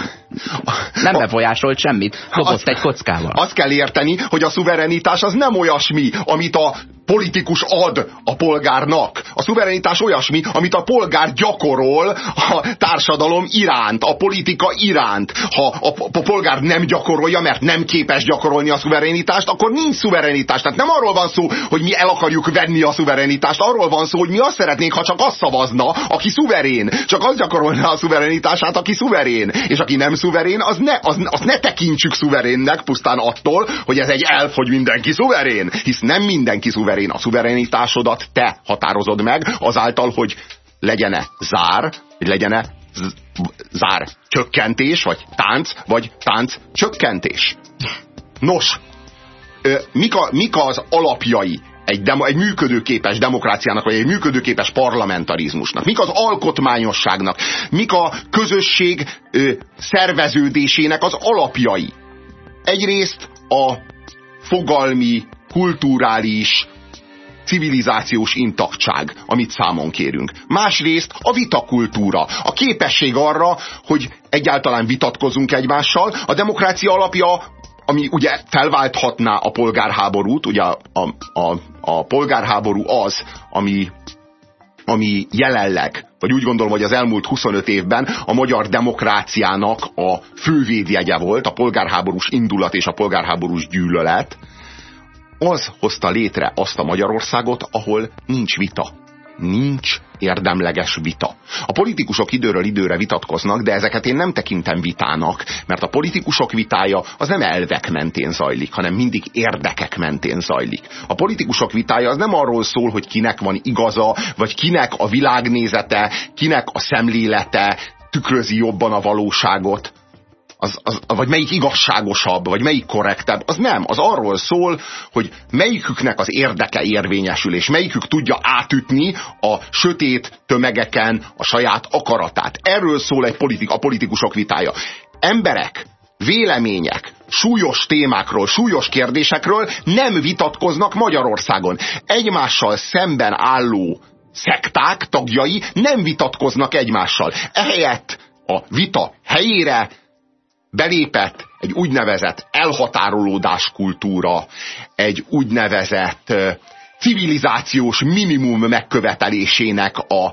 S2: nem befolyásolt semmit. Dobott egy kockával.
S3: Azt kell érteni, hogy a szuverenitás az nem olyasmi, amit a politikus ad a polgárnak. A szuverenitás olyasmi, amit a polgár gyakorol a társadalom iránt, a politika iránt. Ha a, a polgár nem gyakorolja, mert nem képes gyakorolni a szuverenitást, akkor nincs szuverenitás. Tehát nem arról van szó, hogy mi el akarjuk venni a szuverenitást, arról van szó, hogy mi azt szeretnénk, ha csak azt szavazna, aki szuverén. Csak az gyakorolna a szuverenitását, aki szuverén. És aki nem szuverén, az ne, az, az ne tekintsük szuverénnek pusztán attól, hogy ez egy elf, hogy mindenki szuverén. Hisz nem mindenki szuverén. A szuverenitásodat te határozod meg azáltal, hogy legyen-e zár, vagy legyen-e zár csökkentés, vagy tánc, vagy tánc csökkentés. Nos, mik, a, mik az alapjai egy, demo, egy működőképes demokráciának, vagy egy működőképes parlamentarizmusnak? Mik az alkotmányosságnak? Mik a közösség ö, szerveződésének az alapjai? Egyrészt a fogalmi, kulturális, civilizációs intaktság, amit számon kérünk. Másrészt a vitakultúra, a képesség arra, hogy egyáltalán vitatkozunk egymással. A demokrácia alapja ami ugye felválthatná a polgárháborút, ugye a, a, a, a polgárháború az, ami, ami jelenleg, vagy úgy gondolom, hogy az elmúlt 25 évben a magyar demokráciának a fővédjegye volt, a polgárháborús indulat és a polgárháborús gyűlölet, az hozta létre azt a Magyarországot, ahol nincs vita. Nincs érdemleges vita. A politikusok időről időre vitatkoznak, de ezeket én nem tekintem vitának, mert a politikusok vitája az nem elvek mentén zajlik, hanem mindig érdekek mentén zajlik. A politikusok vitája az nem arról szól, hogy kinek van igaza, vagy kinek a világnézete, kinek a szemlélete tükrözi jobban a valóságot, az, az, vagy melyik igazságosabb, vagy melyik korrektebb, az nem. Az arról szól, hogy melyiküknek az érdeke érvényesül, és melyikük tudja átütni a sötét tömegeken a saját akaratát. Erről szól egy politik, a politikusok vitája. Emberek, vélemények, súlyos témákról, súlyos kérdésekről nem vitatkoznak Magyarországon. Egymással szemben álló szekták tagjai nem vitatkoznak egymással. Ehelyett a vita helyére belépett egy úgynevezett elhatárolódás kultúra, egy úgynevezett civilizációs minimum megkövetelésének a,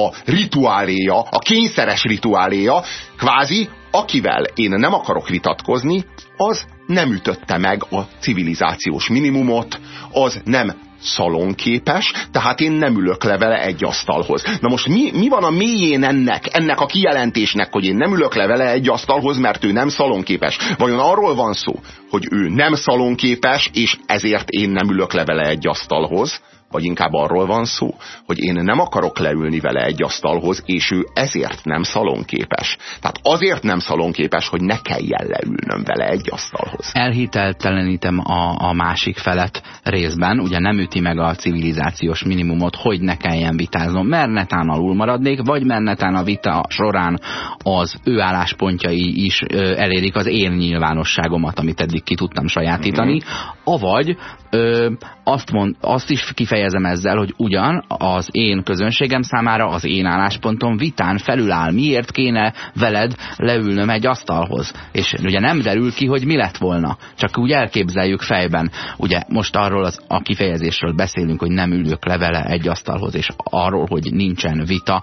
S3: a rituáléja, a kényszeres rituáléja, kvázi akivel én nem akarok vitatkozni, az nem ütötte meg a civilizációs minimumot, az nem szalonképes, tehát én nem ülök le vele egy asztalhoz. Na most mi, mi van a mélyén ennek, ennek a kijelentésnek, hogy én nem ülök le vele egy asztalhoz, mert ő nem szalonképes? Vajon arról van szó, hogy ő nem szalonképes, és ezért én nem ülök le vele egy asztalhoz? Vagy inkább arról van szó, hogy én nem akarok leülni vele egy asztalhoz, és ő ezért nem szalonképes. Tehát azért nem szalonképes, hogy ne kelljen leülnöm vele egy asztalhoz.
S2: Elhiteltelenítem a, a másik felet részben, ugye nem üti meg a civilizációs minimumot, hogy ne kelljen vitáznom, mert netán alul maradnék, vagy mert netán a vita során az ő álláspontjai is ö, elérik az én nyilvánosságomat, amit eddig ki tudtam sajátítani, mm -hmm. avagy ö, azt, mond, azt is kifejezem ezzel, hogy ugyan az én közönségem számára az én álláspontom vitán felüláll. Miért kéne veled leülnöm egy asztalhoz? És ugye nem derül ki, hogy mi lett volna. Csak úgy elképzeljük fejben. Ugye most arról az, a kifejezésről beszélünk, hogy nem ülök le vele egy asztalhoz, és arról, hogy nincsen vita,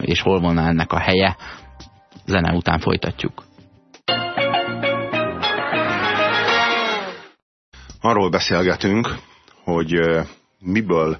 S2: és hol volna ennek a helye. Zene után folytatjuk.
S3: arról beszélgetünk, hogy miből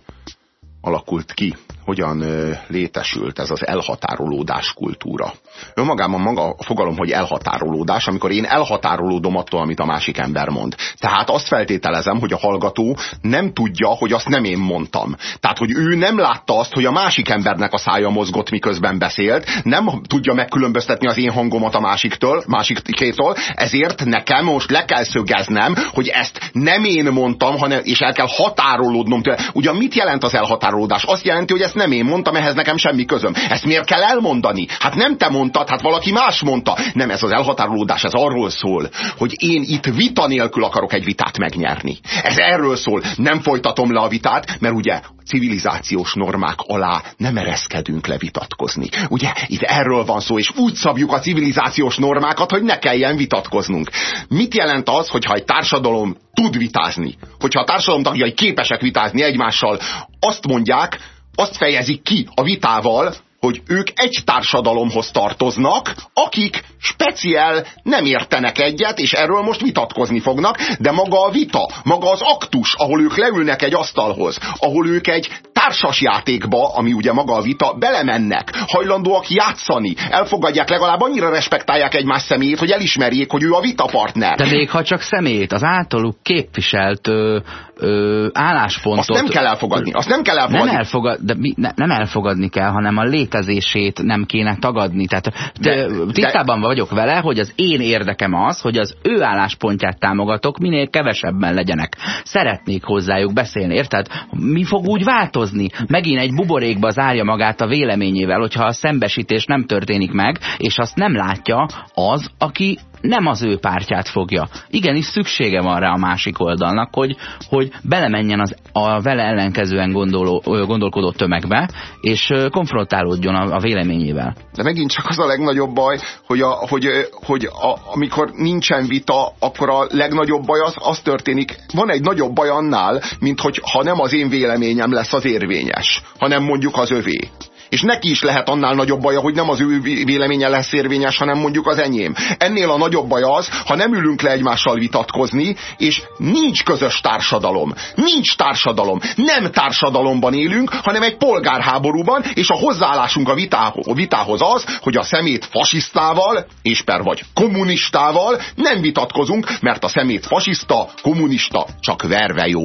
S3: alakult ki hogyan létesült ez az elhatárolódás kultúra. Önmagában maga a fogalom, hogy elhatárolódás, amikor én elhatárolódom attól, amit a másik ember mond. Tehát azt feltételezem, hogy a hallgató nem tudja, hogy azt nem én mondtam. Tehát, hogy ő nem látta azt, hogy a másik embernek a szája mozgott, miközben beszélt, nem tudja megkülönböztetni az én hangomat a másiktől, másikétól, ezért nekem most le kell szögeznem, hogy ezt nem én mondtam, hanem, és el kell határolódnom tőle. Ugyan mit jelent az elhatárolódás? Azt jelenti, hogy ezt nem én mondtam, ehhez nekem semmi közöm. Ezt miért kell elmondani? Hát nem te mondtad, hát valaki más mondta. Nem, ez az elhatárolódás, ez arról szól, hogy én itt vita nélkül akarok egy vitát megnyerni. Ez erről szól. Nem folytatom le a vitát, mert ugye civilizációs normák alá nem ereszkedünk levitatkozni. Ugye itt erről van szó, és úgy szabjuk a civilizációs normákat, hogy ne kelljen vitatkoznunk. Mit jelent az, hogyha egy társadalom tud vitázni? Hogyha a társadalom tagjai képesek vitázni egymással, azt mondják, azt fejezik ki a vitával, hogy ők egy társadalomhoz tartoznak, akik speciál nem értenek egyet, és erről most vitatkozni fognak, de maga a vita, maga az aktus, ahol ők leülnek egy asztalhoz, ahol ők egy társasjátékba, ami ugye maga a vita, belemennek, hajlandóak játszani, elfogadják, legalább annyira respektálják egymás személyét, hogy elismerjék, hogy ő a vitapartner.
S2: De még ha csak személyét, az általuk képviselt ö, ö, álláspontot...
S3: Azt nem kell elfogadni, azt nem kell elfogadni.
S2: Nem, elfogad, de mi, ne, nem elfogadni kell, hanem a létezését nem kéne tagadni. Tehát de, tisztában de... vagyok vele, hogy az én érdekem az, hogy az ő álláspontját támogatok, minél kevesebben legyenek. Szeretnék hozzájuk beszélni, érted? Mi fog úgy változni? Megint egy buborékba zárja magát a véleményével, hogyha a szembesítés nem történik meg, és azt nem látja az, aki nem az ő pártját fogja. Igenis szüksége van rá a másik oldalnak, hogy, hogy belemenjen az, a vele ellenkezően gondoló, gondolkodó tömegbe, és konfrontálódjon a, a véleményével.
S3: De megint csak az a legnagyobb baj, hogy, a, hogy, hogy a, amikor nincsen vita, akkor a legnagyobb baj az, az történik. Van egy nagyobb baj annál, mint hogy ha nem az én véleményem lesz az érvényes, hanem mondjuk az övé és neki is lehet annál nagyobb baja, hogy nem az ő véleménye lesz érvényes, hanem mondjuk az enyém. Ennél a nagyobb baj az, ha nem ülünk le egymással vitatkozni, és nincs közös társadalom. Nincs társadalom. Nem társadalomban élünk, hanem egy polgárháborúban, és a hozzáállásunk a vitához az, hogy a szemét fasisztával, és per vagy kommunistával nem vitatkozunk, mert a szemét fasiszta, kommunista csak verve jó.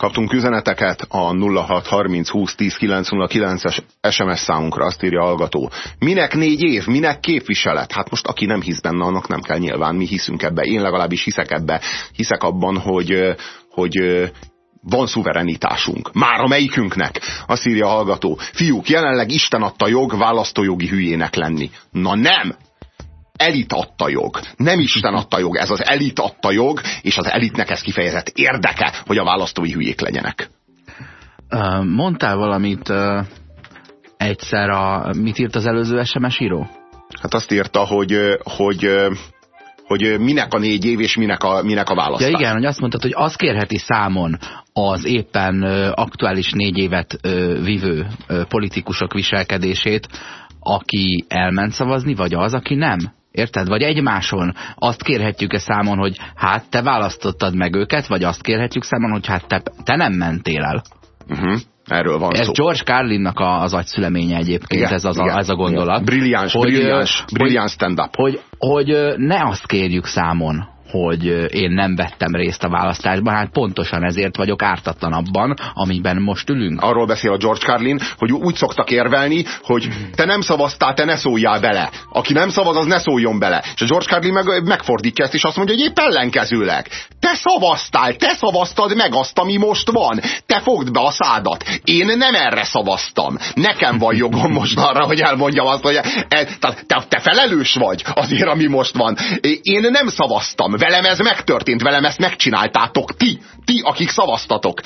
S3: Kaptunk üzeneteket a 0630 20 10 909-es SMS számunkra, azt írja a hallgató. Minek négy év, minek képviselet? Hát most aki nem hisz benne, annak nem kell nyilván, mi hiszünk ebbe. Én legalábbis hiszek ebbe. Hiszek abban, hogy, hogy van szuverenitásunk. Már a melyikünknek? Azt írja a hallgató. Fiúk, jelenleg Isten adta jog választójogi hülyének lenni. Na nem! Elit adta jog. Nem Isten adta jog, ez az elit adta jog, és az elitnek ez kifejezett érdeke, hogy a választói hülyék legyenek.
S2: Mondtál valamit egyszer, a, mit írt az előző SMS író?
S3: Hát azt írta, hogy, hogy hogy minek a négy év és minek a, minek a választás.
S2: Ja igen, hogy azt mondtad, hogy az kérheti számon az éppen aktuális négy évet vívő politikusok viselkedését, aki elment szavazni, vagy az, aki nem? Érted? Vagy egymáson azt kérhetjük-e számon, hogy hát te választottad meg őket, vagy azt kérhetjük számon, hogy hát te, te nem mentél el.
S3: Uh -huh. Erről van
S2: ez
S3: szó.
S2: George Carlinnak a, az agyszüleménye egyébként, igen, ez, az igen, a, ez a gondolat.
S3: Brilliáns, hogy, brilliáns, brilliáns stand-up.
S2: Hogy, hogy ne azt kérjük számon, hogy én nem vettem részt a választásban, hát pontosan ezért vagyok ártatlan abban, amiben most ülünk.
S3: Arról beszél a George Carlin, hogy úgy szoktak érvelni, hogy te nem szavaztál, te ne szóljál bele. Aki nem szavaz, az ne szóljon bele. És a George Carlin meg, megfordítja ezt, és azt mondja, hogy épp ellenkezőleg. Te szavaztál, te szavaztad meg azt, ami most van. Te fogd be a szádat. Én nem erre szavaztam. Nekem van jogom most arra, hogy elmondjam azt, hogy e, te, te felelős vagy azért, ami most van. Én nem szavaztam Velem ez megtörtént, velem ezt megcsináltátok ti, ti, akik szavaztatok.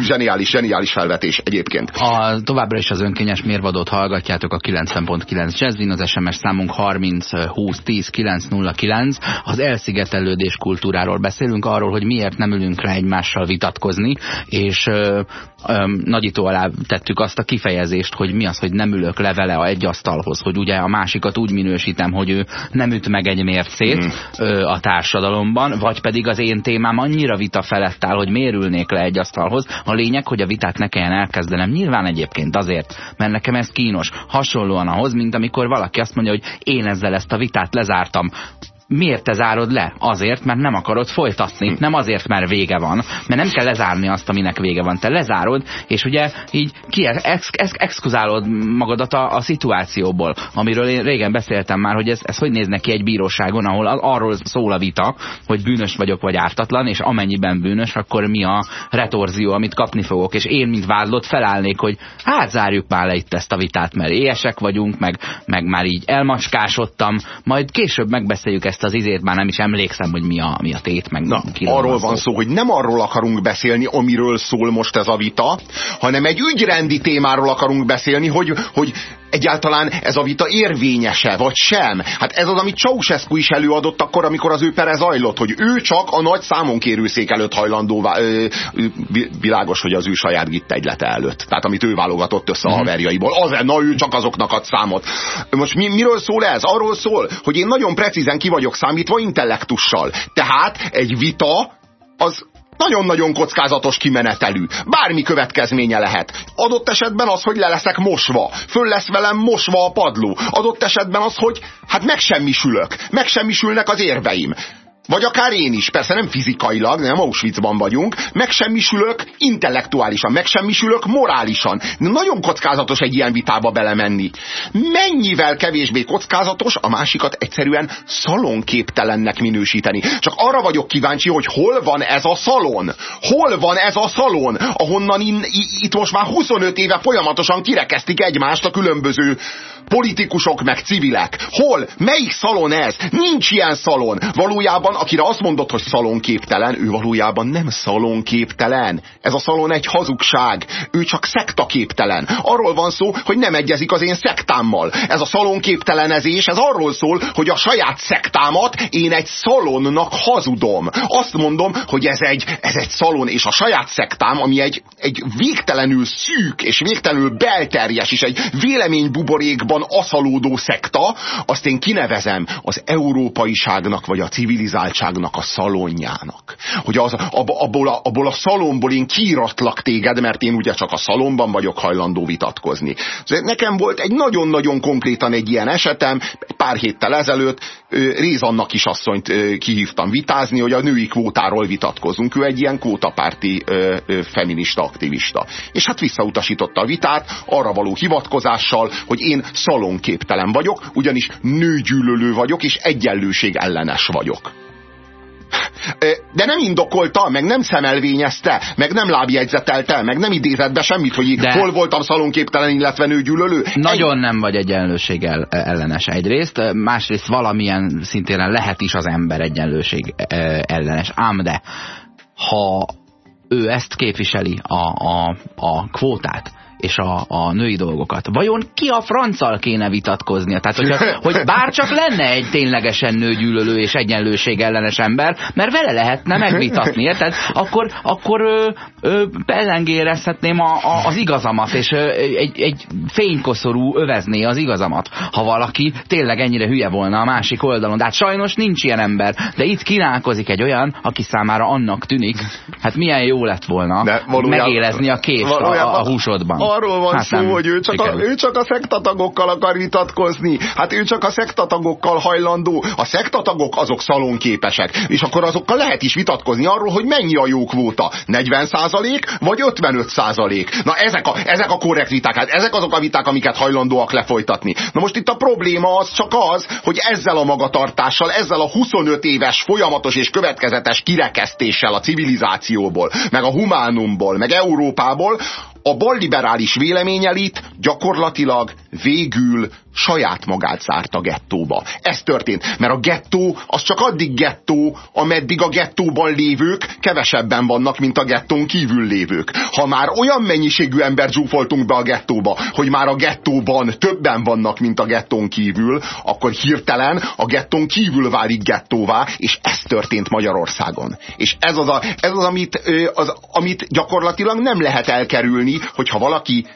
S3: Zseniális, zseniális felvetés egyébként.
S2: A, továbbra is az önkényes mérvadót hallgatjátok a 90.9 Jazzin, az SMS számunk 30 20 10 909. Az elszigetelődés kultúráról beszélünk, arról, hogy miért nem ülünk rá egymással vitatkozni, és ö, ö, nagyító alá tettük azt a kifejezést, hogy mi az, hogy nem ülök le vele a egy asztalhoz, hogy ugye a másikat úgy minősítem, hogy ő nem üt meg egy mércét hmm. ö, a társadalomban, vagy pedig az én témám annyira vita felett áll, hogy mérülnék le egy asztalhoz. A lényeg, hogy a vitát ne kelljen elkezdenem. Nyilván egyébként azért, mert nekem ez kínos. Hasonlóan ahhoz, mint amikor valaki azt mondja, hogy én ezzel ezt a vitát lezártam miért te zárod le? Azért, mert nem akarod folytatni. Hm. Nem azért, mert vége van. Mert nem kell lezárni azt, aminek vége van. Te lezárod, és ugye így ki ex, ex, exkuzálod magadat a, a szituációból, amiről én régen beszéltem már, hogy ez, ez hogy néz neki egy bíróságon, ahol arról szól a vita, hogy bűnös vagyok vagy ártatlan, és amennyiben bűnös, akkor mi a retorzió, amit kapni fogok. És én, mint vádlott, felállnék, hogy hát zárjuk már le itt ezt a vitát, mert éhesek vagyunk, meg, meg már így elmacskásodtam, majd később megbeszéljük ezt ezt az izét már nem is emlékszem, hogy mi a, mi a tét, meg
S3: Na, arról van szó. hogy nem arról akarunk beszélni, amiről szól most ez a vita, hanem egy ügyrendi témáról akarunk beszélni, hogy, hogy egyáltalán ez a vita érvényese, vagy sem. Hát ez az, amit Ceausescu is előadott akkor, amikor az ő pere zajlott, hogy ő csak a nagy számonkérőszék előtt hajlandó, ö, ö, világos, hogy az ő saját egylete előtt. Tehát amit ő válogatott össze a mhm. haverjaiból. Az, na ő csak azoknak ad számot. Most mi, miről szól ez? Arról szól, hogy én nagyon precízen ki vagyok számítva intellektussal. Tehát egy vita az nagyon-nagyon kockázatos kimenetelű. Bármi következménye lehet. Adott esetben az, hogy le leszek mosva. Föl lesz velem mosva a padló. Adott esetben az, hogy hát megsemmisülök. Megsemmisülnek az érveim vagy akár én is, persze nem fizikailag, nem Auschwitzban vagyunk, megsemmisülök intellektuálisan, megsemmisülök morálisan. Nagyon kockázatos egy ilyen vitába belemenni. Mennyivel kevésbé kockázatos a másikat egyszerűen szalonképtelennek minősíteni. Csak arra vagyok kíváncsi, hogy hol van ez a szalon? Hol van ez a szalon, ahonnan in, itt most már 25 éve folyamatosan kirekeztik egymást a különböző politikusok meg civilek. Hol? Melyik szalon ez? Nincs ilyen szalon. Valójában, akire azt mondod, hogy szalonképtelen, ő valójában nem szalonképtelen. Ez a szalon egy hazugság. Ő csak szektaképtelen. Arról van szó, hogy nem egyezik az én szektámmal. Ez a szalonképtelenezés, ez arról szól, hogy a saját szektámat én egy szalonnak hazudom. Azt mondom, hogy ez egy, ez egy szalon, és a saját szektám, ami egy, egy végtelenül szűk, és végtelenül belterjes, és egy véleménybuborékban aszalódó szekta, azt én kinevezem az európaiságnak, vagy a civilizációnak civilizáltságnak a szalonjának. Hogy az, abból, a, abból a szalomból én kiiratlak téged, mert én ugye csak a szalomban vagyok hajlandó vitatkozni. Nekem volt egy nagyon-nagyon konkrétan egy ilyen esetem, pár héttel ezelőtt Réz Anna kisasszonyt kihívtam vitázni, hogy a női kvótáról vitatkozunk. Ő egy ilyen kvótapárti feminista aktivista. És hát visszautasította a vitát arra való hivatkozással, hogy én szalonképtelen vagyok, ugyanis nőgyűlölő vagyok, és egyenlőség ellenes vagyok. De nem indokolta, meg nem szemelvényezte, meg nem lábjegyzetelte, meg nem idézett be semmit, hogy De hol voltam szalonképtelen, illetve nőgyűlölő.
S2: Nagyon egy... nem vagy egyenlőség ellenes egyrészt, másrészt valamilyen szintén lehet is az ember egyenlőség ellenes. Ám de, ha ő ezt képviseli, a, a, a kvótát, és a, a női dolgokat. Vajon ki a franccal kéne vitatkoznia? Tehát, hogyha, [LAUGHS] hogy bár csak lenne egy ténylegesen nőgyűlölő és egyenlőség ellenes ember, mert vele lehetne megvitatni, érted? Akkor, akkor ö, a, a, az igazamat, és ö, egy, egy fénykoszorú övezné az igazamat, ha valaki tényleg ennyire hülye volna a másik oldalon. De hát sajnos nincs ilyen ember, de itt kínálkozik egy olyan, aki számára annak tűnik. Hát milyen jó lett volna megérezni a kést a, a húsodban
S3: arról van hát szó, hogy ő csak, a, ő csak a szektatagokkal akar vitatkozni. Hát ő csak a szektatagokkal hajlandó. A szektatagok azok szalonképesek. És akkor azokkal lehet is vitatkozni arról, hogy mennyi a jó kvóta. 40 százalék, vagy 55 százalék. Na ezek a, ezek a korrekt viták, hát ezek azok a viták, amiket hajlandóak lefolytatni. Na most itt a probléma az csak az, hogy ezzel a magatartással, ezzel a 25 éves folyamatos és következetes kirekesztéssel a civilizációból, meg a humánumból, meg Európából, a balliberális véleményelit gyakorlatilag végül saját magát zárt a gettóba. Ez történt, mert a gettó az csak addig gettó, ameddig a gettóban lévők kevesebben vannak, mint a gettón kívül lévők. Ha már olyan mennyiségű ember zsúfoltunk be a gettóba, hogy már a gettóban többen vannak, mint a gettón kívül, akkor hirtelen a gettón kívül válik gettóvá, és ez történt Magyarországon. És ez az, a, ez az, amit, az, amit gyakorlatilag nem lehet elkerülni, hogyha valaki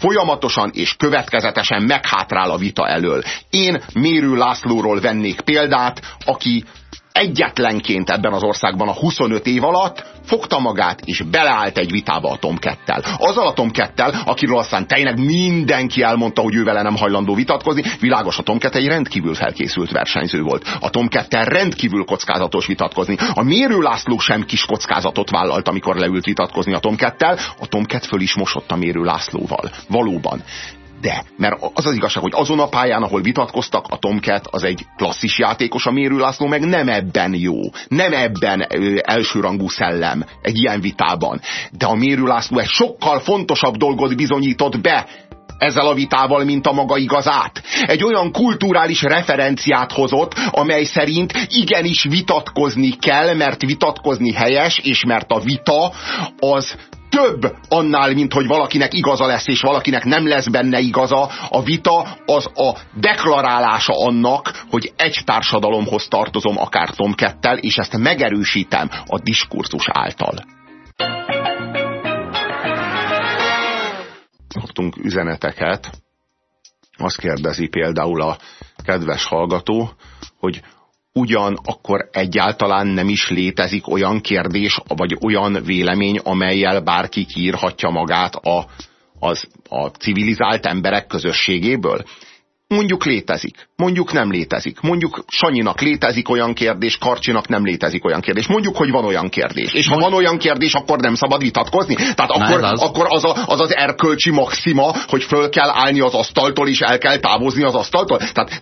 S3: folyamatosan és következetesen meghátrál a vita elől. Én Mérő Lászlóról vennék példát, aki egyetlenként ebben az országban a 25 év alatt fogta magát, és beleállt egy vitába a Tom Kettel. Azzal a Tom Kettel, akiről aztán tényleg mindenki elmondta, hogy ő vele nem hajlandó vitatkozni, világos a Tom Kett egy rendkívül felkészült versenyző volt. A Tom Kettel rendkívül kockázatos vitatkozni. A Mérő László sem kis kockázatot vállalt, amikor leült vitatkozni a Tom Kettel. A Tom Kett föl is mosott a Mérő Lászlóval. Valóban. De, mert az az igazság, hogy azon a pályán, ahol vitatkoztak, a Tomcat az egy klasszis játékos, a Mérő László meg nem ebben jó. Nem ebben elsőrangú szellem egy ilyen vitában. De a Mérő László egy sokkal fontosabb dolgot bizonyított be, ezzel a vitával, mint a maga igazát. Egy olyan kulturális referenciát hozott, amely szerint igenis vitatkozni kell, mert vitatkozni helyes, és mert a vita az több annál, mint hogy valakinek igaza lesz, és valakinek nem lesz benne igaza. A vita az a deklarálása annak, hogy egy társadalomhoz tartozom akár Tomkettel, és ezt megerősítem a diskurzus által. Kaptunk üzeneteket, azt kérdezi például a kedves hallgató, hogy ugyan akkor egyáltalán nem is létezik olyan kérdés, vagy olyan vélemény, amelyel bárki kiírhatja magát a, az, a civilizált emberek közösségéből. Mondjuk létezik, mondjuk nem létezik. Mondjuk Sanyinak létezik olyan kérdés, Karcsinak nem létezik olyan kérdés. Mondjuk, hogy van olyan kérdés. És ha van olyan kérdés, akkor nem szabad vitatkozni. Tehát akkor, az. akkor az, a, az az erkölcsi maxima, hogy föl kell állni az asztaltól, és el kell távozni az asztaltól. Tehát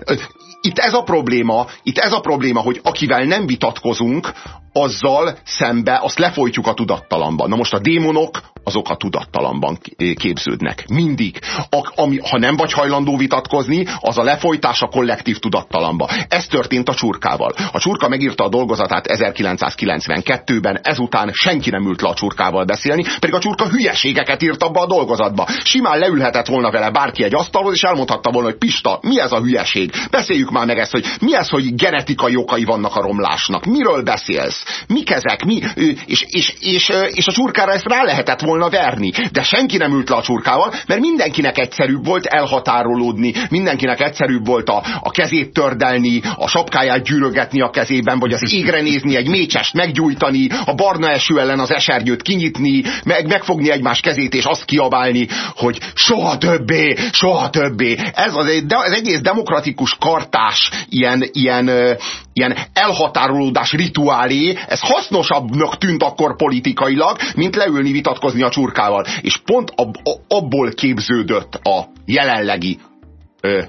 S3: itt ez a probléma, itt ez a probléma, hogy akivel nem vitatkozunk, azzal szembe azt lefolytjuk a tudattalamban. Na most a démonok azok a tudattalamban képződnek. Mindig. A, ami, ha nem vagy hajlandó vitatkozni, az a lefolytás a kollektív tudattalamba. Ez történt a csurkával. A csurka megírta a dolgozatát 1992-ben, ezután senki nem ült le a csurkával beszélni, pedig a csurka hülyeségeket írt abba a dolgozatba. Simán leülhetett volna vele bárki egy asztalhoz, és elmondhatta volna, hogy Pista, mi ez a hülyeség? Beszéljük beszéljük már meg ezt, hogy mi ez, hogy genetikai okai vannak a romlásnak. Miről beszélsz? Mik ezek? Mi? És, és, és, és a csurkára ezt rá lehetett volna verni. De senki nem ült le a csurkával, mert mindenkinek egyszerűbb volt elhatárolódni, mindenkinek egyszerűbb volt a, a kezét tördelni, a sapkáját gyűrögetni a kezében, vagy az égre nézni, egy mécsest meggyújtani, a barna eső ellen az esernyőt kinyitni, meg, megfogni egymás kezét és azt kiabálni, hogy soha többé, soha többé. Ez az, az egész demokratikus kartás ilyen, ilyen, ilyen elhatárolódás rituálé, ez hasznosabbnak tűnt akkor politikailag, mint leülni vitatkozni a csurkával. És pont ab, abból képződött a jelenlegi ö,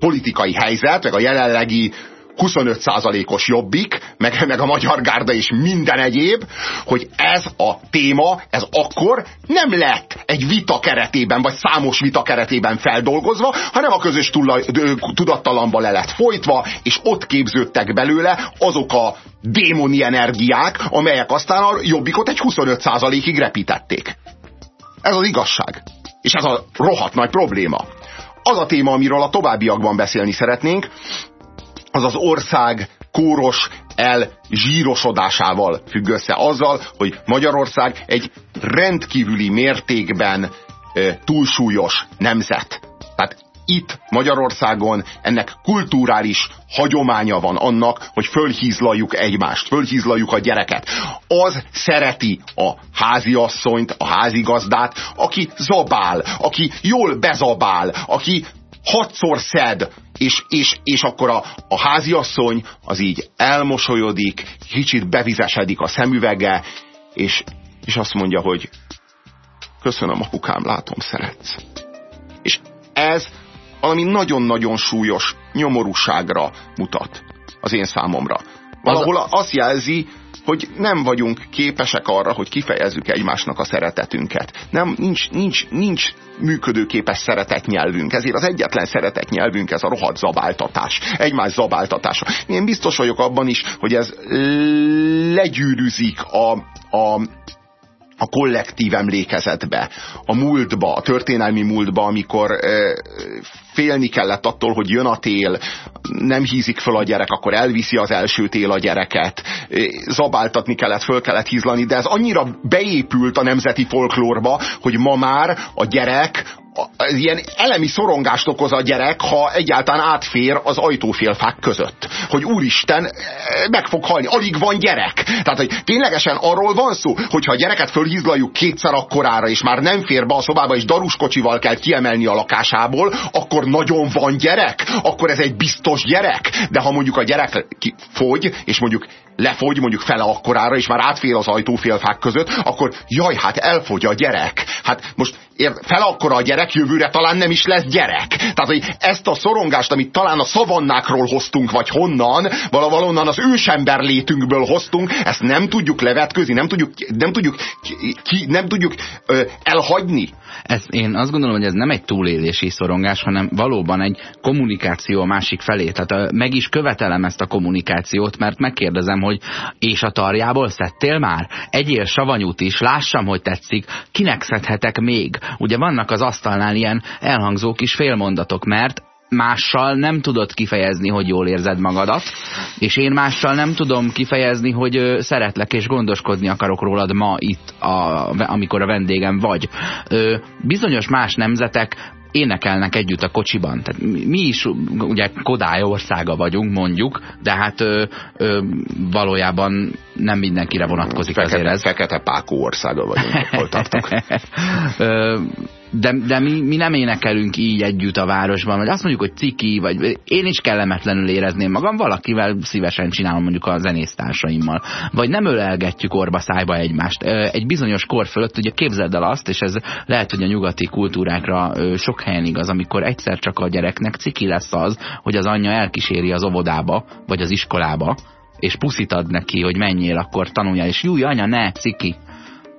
S3: politikai helyzet, meg a jelenlegi 25%-os jobbik, meg, meg a magyar gárda és minden egyéb, hogy ez a téma, ez akkor nem lett egy vita keretében, vagy számos vita keretében feldolgozva, hanem a közös tudattalanba le lett folytva, és ott képződtek belőle azok a démoni energiák, amelyek aztán a jobbikot egy 25%-ig repítették. Ez az igazság. És ez a rohadt nagy probléma. Az a téma, amiről a továbbiakban beszélni szeretnénk, az az ország kóros elzsírosodásával függ össze. Azzal, hogy Magyarország egy rendkívüli mértékben e, túlsúlyos nemzet. Tehát itt Magyarországon ennek kulturális hagyománya van annak, hogy fölhízlaljuk egymást, fölhízlaljuk a gyereket. Az szereti a háziasszonyt, a házigazdát, aki zabál, aki jól bezabál, aki hatszor szed, és, és, és akkor a, a háziasszony az így elmosolyodik, kicsit bevizesedik a szemüvege, és, és azt mondja, hogy köszönöm apukám, látom, szeretsz. És ez valami nagyon-nagyon súlyos nyomorúságra mutat az én számomra. Valahol azt jelzi, hogy nem vagyunk képesek arra, hogy kifejezzük egymásnak a szeretetünket. Nem, nincs, nincs, nincs működőképes szeretetnyelvünk, ezért az egyetlen szeretetnyelvünk ez a rohadt zabáltatás, egymás zabáltatása. Én biztos vagyok abban is, hogy ez legyűrűzik a, a, a kollektív emlékezetbe, a múltba, a történelmi múltba, amikor e, félni kellett attól, hogy jön a tél, nem hízik föl a gyerek, akkor elviszi az első tél a gyereket, zabáltatni kellett, föl kellett hízlani, de ez annyira beépült a nemzeti folklórba, hogy ma már a gyerek ilyen elemi szorongást okoz a gyerek, ha egyáltalán átfér az ajtófélfák között. Hogy úristen, meg fog halni, alig van gyerek. Tehát, hogy ténylegesen arról van szó, hogyha a gyereket fölhízlaljuk kétszer akkorára, és már nem fér be a szobába, és daruskocsival kell kiemelni a lakásából, akkor nagyon van gyerek, akkor ez egy biztos gyerek. De ha mondjuk a gyerek fogy, és mondjuk lefogy mondjuk fele akkorára, és már átfér az ajtófélfák között, akkor jaj, hát elfogy a gyerek. Hát most fel akkora a gyerek, jövőre talán nem is lesz gyerek. Tehát, hogy ezt a szorongást, amit talán a szavannákról hoztunk, vagy honnan, valahonnan az ősember létünkből hoztunk, ezt nem tudjuk levetközni, nem tudjuk, nem tudjuk, ki, nem tudjuk ö, elhagyni.
S2: Ez, én azt gondolom, hogy ez nem egy túlélési szorongás, hanem valóban egy kommunikáció a másik felé. Tehát meg is követelem ezt a kommunikációt, mert megkérdezem, hogy és a tarjából szedtél már? Egyél savanyút is, lássam, hogy tetszik, kinek szedhetek még? Ugye vannak az asztalnál ilyen elhangzó kis félmondatok, mert mással nem tudod kifejezni, hogy jól érzed magadat, és én mással nem tudom kifejezni, hogy szeretlek és gondoskodni akarok rólad ma itt, a, amikor a vendégem vagy. Bizonyos más nemzetek énekelnek együtt a kocsiban. Tehát mi is ugye Kodály országa vagyunk, mondjuk, de hát ö, ö, valójában nem mindenkire vonatkozik
S3: fekete,
S2: azért ez.
S3: Fekete Pákó országa vagyunk, hol tartok. [LAUGHS]
S2: de, de mi, mi nem énekelünk így együtt a városban, vagy azt mondjuk, hogy ciki, vagy én is kellemetlenül érezném magam, valakivel szívesen csinálom mondjuk a zenésztársaimmal. Vagy nem ölelgetjük orba szájba egymást. Egy bizonyos kor fölött, ugye képzeld el azt, és ez lehet, hogy a nyugati kultúrákra sok helyen igaz, amikor egyszer csak a gyereknek ciki lesz az, hogy az anyja elkíséri az óvodába, vagy az iskolába, és puszit ad neki, hogy menjél, akkor tanulja, és júj, anya, ne, ciki,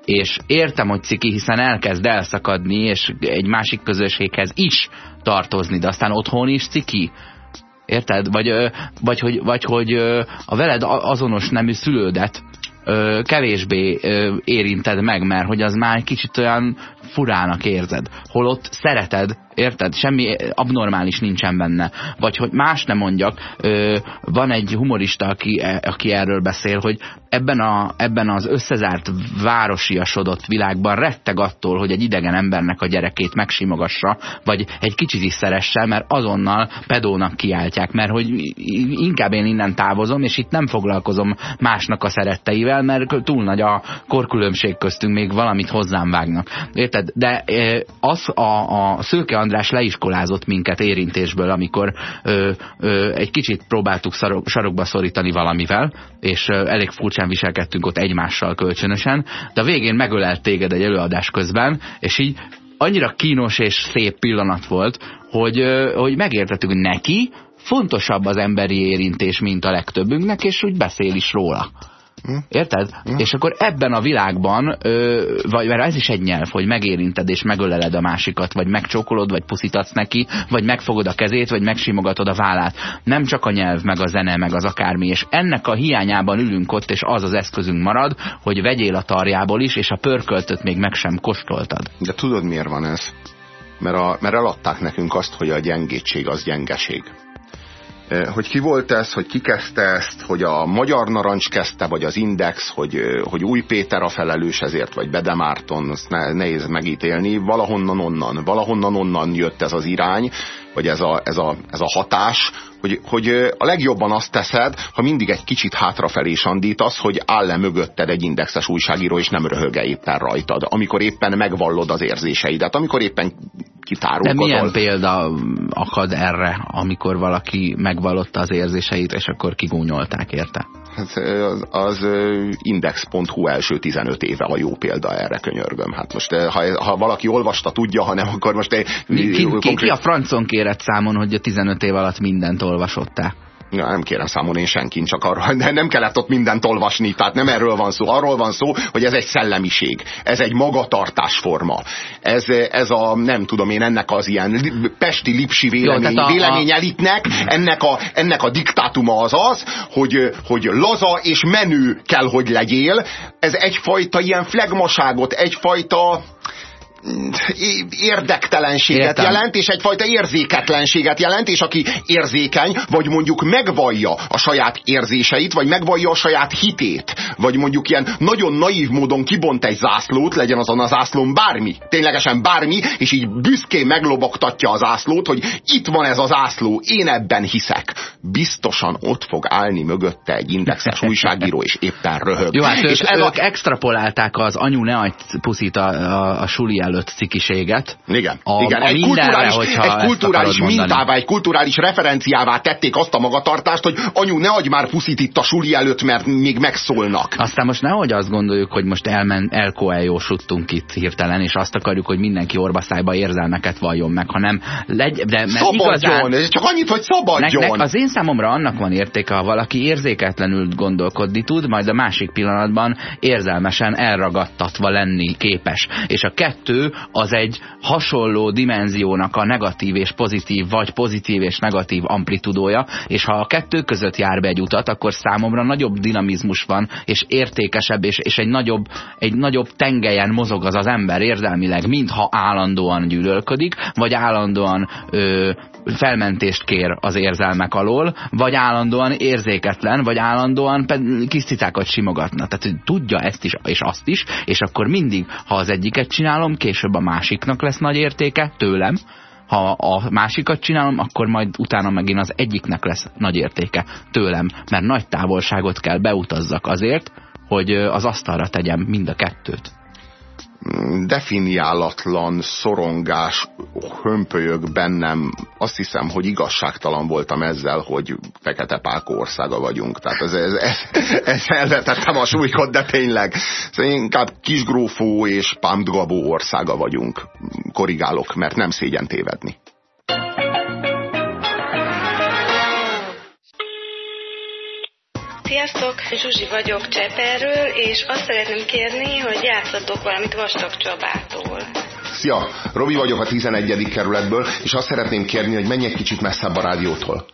S2: és értem, hogy ciki, hiszen elkezd elszakadni, és egy másik közösséghez is tartozni, de aztán otthon is ciki. Érted? Vagy, vagy, hogy, vagy hogy a veled azonos nemű szülődet kevésbé érinted meg, mert hogy az már kicsit olyan furának érzed. Holott szereted, érted? Semmi abnormális nincsen benne. Vagy hogy más nem mondjak, ö, van egy humorista, aki, aki erről beszél, hogy ebben, a, ebben az összezárt városiasodott világban retteg attól, hogy egy idegen embernek a gyerekét megsimogassa, vagy egy kicsit is szeresse, mert azonnal pedónak kiáltják, mert hogy inkább én innen távozom, és itt nem foglalkozom másnak a szeretteivel, mert túl nagy a korkülönbség köztünk, még valamit hozzám vágnak. Érted? De az a, a Szőke András leiskolázott minket érintésből, amikor ö, ö, egy kicsit próbáltuk szarok, sarokba szorítani valamivel, és ö, elég furcsán viselkedtünk ott egymással kölcsönösen, de a végén megölelt téged egy előadás közben, és így annyira kínos és szép pillanat volt, hogy, ö, hogy megértettük, neki fontosabb az emberi érintés, mint a legtöbbünknek, és úgy beszél is róla. Hm? Érted? Hm? És akkor ebben a világban, ö, vagy mert ez is egy nyelv, hogy megérinted és megöleled a másikat, vagy megcsókolod, vagy puszítatsz neki, vagy megfogod a kezét, vagy megsimogatod a vállát. Nem csak a nyelv, meg a zene, meg az akármi, és ennek a hiányában ülünk ott, és az az eszközünk marad, hogy vegyél a tarjából is, és a pörköltöt még meg sem kóstoltad.
S3: De tudod miért van ez? Mert, a, mert eladták nekünk azt, hogy a gyengétség az gyengeség hogy ki volt ez, hogy ki kezdte ezt, hogy a Magyar Narancs kezdte, vagy az Index, hogy, hogy Új Péter a felelős ezért, vagy Bede Márton, azt ne, nehéz megítélni, valahonnan onnan, valahonnan onnan jött ez az irány, vagy ez a, ez a, ez a hatás, hogy, hogy a legjobban azt teszed, ha mindig egy kicsit hátrafelé sandítasz, hogy áll-e mögötted egy indexes újságíró, és nem röhöge éppen rajtad, amikor éppen megvallod az érzéseidet, amikor éppen kitárulkodol.
S2: De milyen példa akad erre, amikor valaki megvallotta az érzéseit, és akkor kigúnyolták érte?
S3: Hát, az, az index.hu első 15 éve a jó példa erre, könyörgöm. Hát most, ha, ha valaki olvasta, tudja, ha nem, akkor most...
S2: Ki, ki, konkrét... ki a francon kérett számon, hogy a 15 év alatt mindent olvasottál?
S3: Ja, nem kérem számon én senkin, csak arra, de nem kellett ott mindent olvasni, tehát nem erről van szó. Arról van szó, hogy ez egy szellemiség, ez egy magatartásforma. Ez, ez a, nem tudom én, ennek az ilyen pesti lipsi vélemény, Jó, a, véleményelitnek, ennek a, ennek a diktátuma az az, hogy, hogy laza és menő kell, hogy legyél. Ez egyfajta ilyen flegmaságot, egyfajta érdektelenséget Értem. jelent, és egyfajta érzéketlenséget jelent, és aki érzékeny, vagy mondjuk megvallja a saját érzéseit, vagy megvallja a saját hitét, vagy mondjuk ilyen nagyon naív módon kibont egy zászlót, legyen azon a zászlón bármi, ténylegesen bármi, és így büszkén meglobogtatja a zászlót, hogy itt van ez a zászló, én ebben hiszek. Biztosan ott fog állni mögötte egy indexes újságíró, és éppen röhög.
S2: Jó, hát
S3: és
S2: ők, ez ők a... extrapolálták az anyu ne adj puszit a, a, a suli előtt cikiséget.
S3: Igen, a, igen. A egy kulturális, egy kulturális mintává, egy kulturális referenciává tették azt a magatartást, hogy anyu, ne adj már puszit itt a suli előtt, mert még megszólnak.
S2: Aztán most nehogy azt gondoljuk, hogy most elmen, elkoeljósuttunk itt hirtelen, és azt akarjuk, hogy mindenki orbaszájba érzelmeket valljon meg, hanem legy, de mert
S3: szabadjon, igazán, csak annyit, hogy szabadjon. Nek, nek
S2: az én számomra annak van értéke, ha valaki érzéketlenül gondolkodni tud, majd a másik pillanatban érzelmesen elragadtatva lenni képes. És a kettő az egy hasonló dimenziónak a negatív és pozitív, vagy pozitív és negatív amplitudója, és ha a kettő között jár be egy utat, akkor számomra nagyobb dinamizmus van, és értékesebb, és, és egy, nagyobb, egy nagyobb tengelyen mozog az az ember érzelmileg, mintha állandóan gyűlölködik, vagy állandóan ö, felmentést kér az érzelmek alól, vagy állandóan érzéketlen, vagy állandóan kis cicákat simogatna. Tehát tudja ezt is, és azt is, és akkor mindig, ha az egyiket csinálom, később a másiknak lesz nagy értéke tőlem, ha a másikat csinálom, akkor majd utána megint az egyiknek lesz nagy értéke tőlem, mert nagy távolságot kell beutazzak azért, hogy az asztalra tegyem mind a kettőt
S3: definiálatlan szorongás hömpölyög bennem. Azt hiszem, hogy igazságtalan voltam ezzel, hogy Fekete Pálko országa vagyunk. Tehát ez, ez, ez, ez elvetettem a súlykot, de tényleg. Szóval inkább Kisgrófó és Pámdgabó országa vagyunk. Korrigálok, mert nem szégyen tévedni.
S8: Sziasztok, Zsuzsi vagyok Cseperről, és azt szeretném kérni, hogy játszatok valamit Vastag Csabától.
S3: Szia, Robi vagyok a 11. kerületből, és azt szeretném kérni, hogy menj egy kicsit messzebb a rádiótól.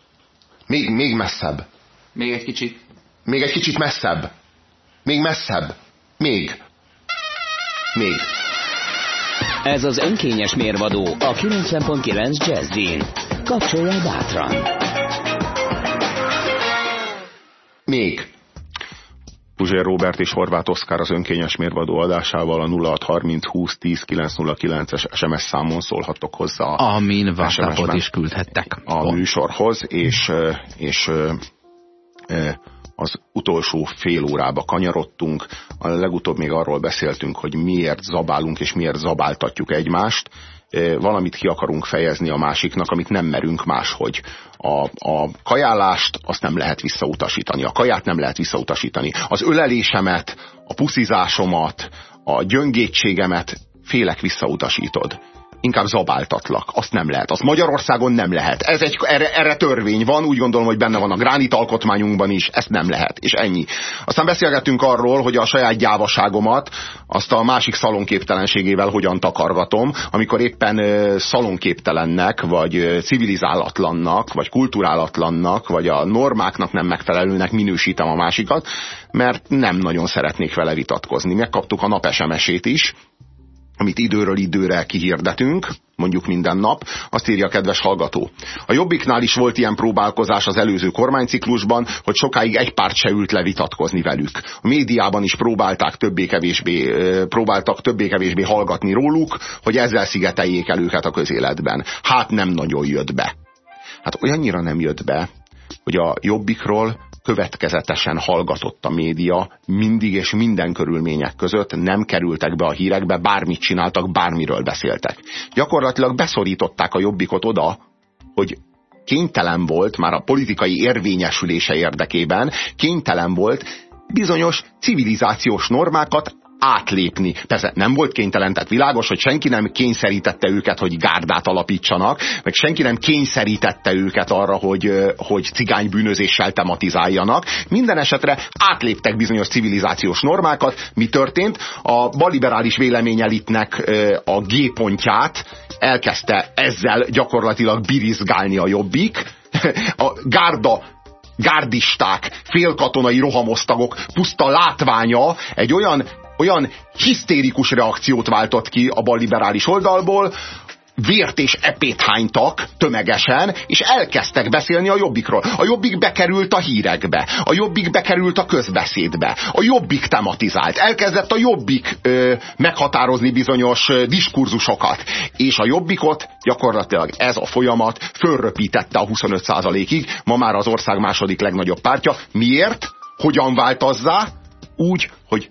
S3: Még, még messzebb.
S2: Még egy kicsit.
S3: Még egy kicsit messzebb. Még messzebb. Még. Még.
S1: Ez az önkényes mérvadó a 90.9 Jazzin. Kapcsolja bátran!
S3: Még Puzsér Robert és Horváth Oszkár az önkényes mérvadó adásával a 0630 20 10 909-es SMS számon szólhattok hozzá.
S2: Amin WhatsAppot is küldhettek.
S3: A műsorhoz, és, és az utolsó fél órába kanyarodtunk. A legutóbb még arról beszéltünk, hogy miért zabálunk és miért zabáltatjuk egymást. Valamit ki akarunk fejezni a másiknak, amit nem merünk máshogy. A, a kajálást azt nem lehet visszautasítani. A kaját nem lehet visszautasítani. Az ölelésemet, a puszizásomat, a gyöngétségemet félek visszautasítod inkább zabáltatlak. Azt nem lehet. Azt Magyarországon nem lehet. Ez egy, erre, erre törvény van, úgy gondolom, hogy benne van a gránit alkotmányunkban is, ezt nem lehet. És ennyi. Aztán beszélgettünk arról, hogy a saját gyávaságomat azt a másik szalonképtelenségével hogyan takargatom, amikor éppen szalonképtelennek, vagy civilizálatlannak, vagy kulturálatlannak, vagy a normáknak nem megfelelőnek minősítem a másikat, mert nem nagyon szeretnék vele vitatkozni. Megkaptuk a nap SMS-ét is, amit időről időre kihirdetünk, mondjuk minden nap, azt írja a kedves hallgató. A Jobbiknál is volt ilyen próbálkozás az előző kormányciklusban, hogy sokáig egy párt se ült le vitatkozni velük. A médiában is próbálták többé-kevésbé, próbáltak többé-kevésbé hallgatni róluk, hogy ezzel szigeteljék el őket a közéletben. Hát nem nagyon jött be. Hát olyannyira nem jött be, hogy a Jobbikról következetesen hallgatott a média, mindig és minden körülmények között nem kerültek be a hírekbe, bármit csináltak, bármiről beszéltek. Gyakorlatilag beszorították a jobbikot oda, hogy kénytelen volt, már a politikai érvényesülése érdekében, kénytelen volt bizonyos civilizációs normákat átlépni. Persze nem volt kénytelen, tehát világos, hogy senki nem kényszerítette őket, hogy gárdát alapítsanak, meg senki nem kényszerítette őket arra, hogy, hogy cigánybűnözéssel tematizáljanak. Minden esetre átléptek bizonyos civilizációs normákat. Mi történt? A baliberális véleményelitnek a G-pontját elkezdte ezzel gyakorlatilag birizgálni a jobbik, [LAUGHS] a gárda gárdisták, félkatonai rohamosztagok puszta látványa egy olyan olyan hisztérikus reakciót váltott ki a balliberális oldalból, vért és epét hánytak tömegesen, és elkezdtek beszélni a jobbikról. A jobbik bekerült a hírekbe, a jobbik bekerült a közbeszédbe, a jobbik tematizált, elkezdett a jobbik ö, meghatározni bizonyos ö, diskurzusokat, és a jobbikot gyakorlatilag ez a folyamat fölröpítette a 25%-ig, ma már az ország második legnagyobb pártja. Miért? Hogyan változzá? Úgy, hogy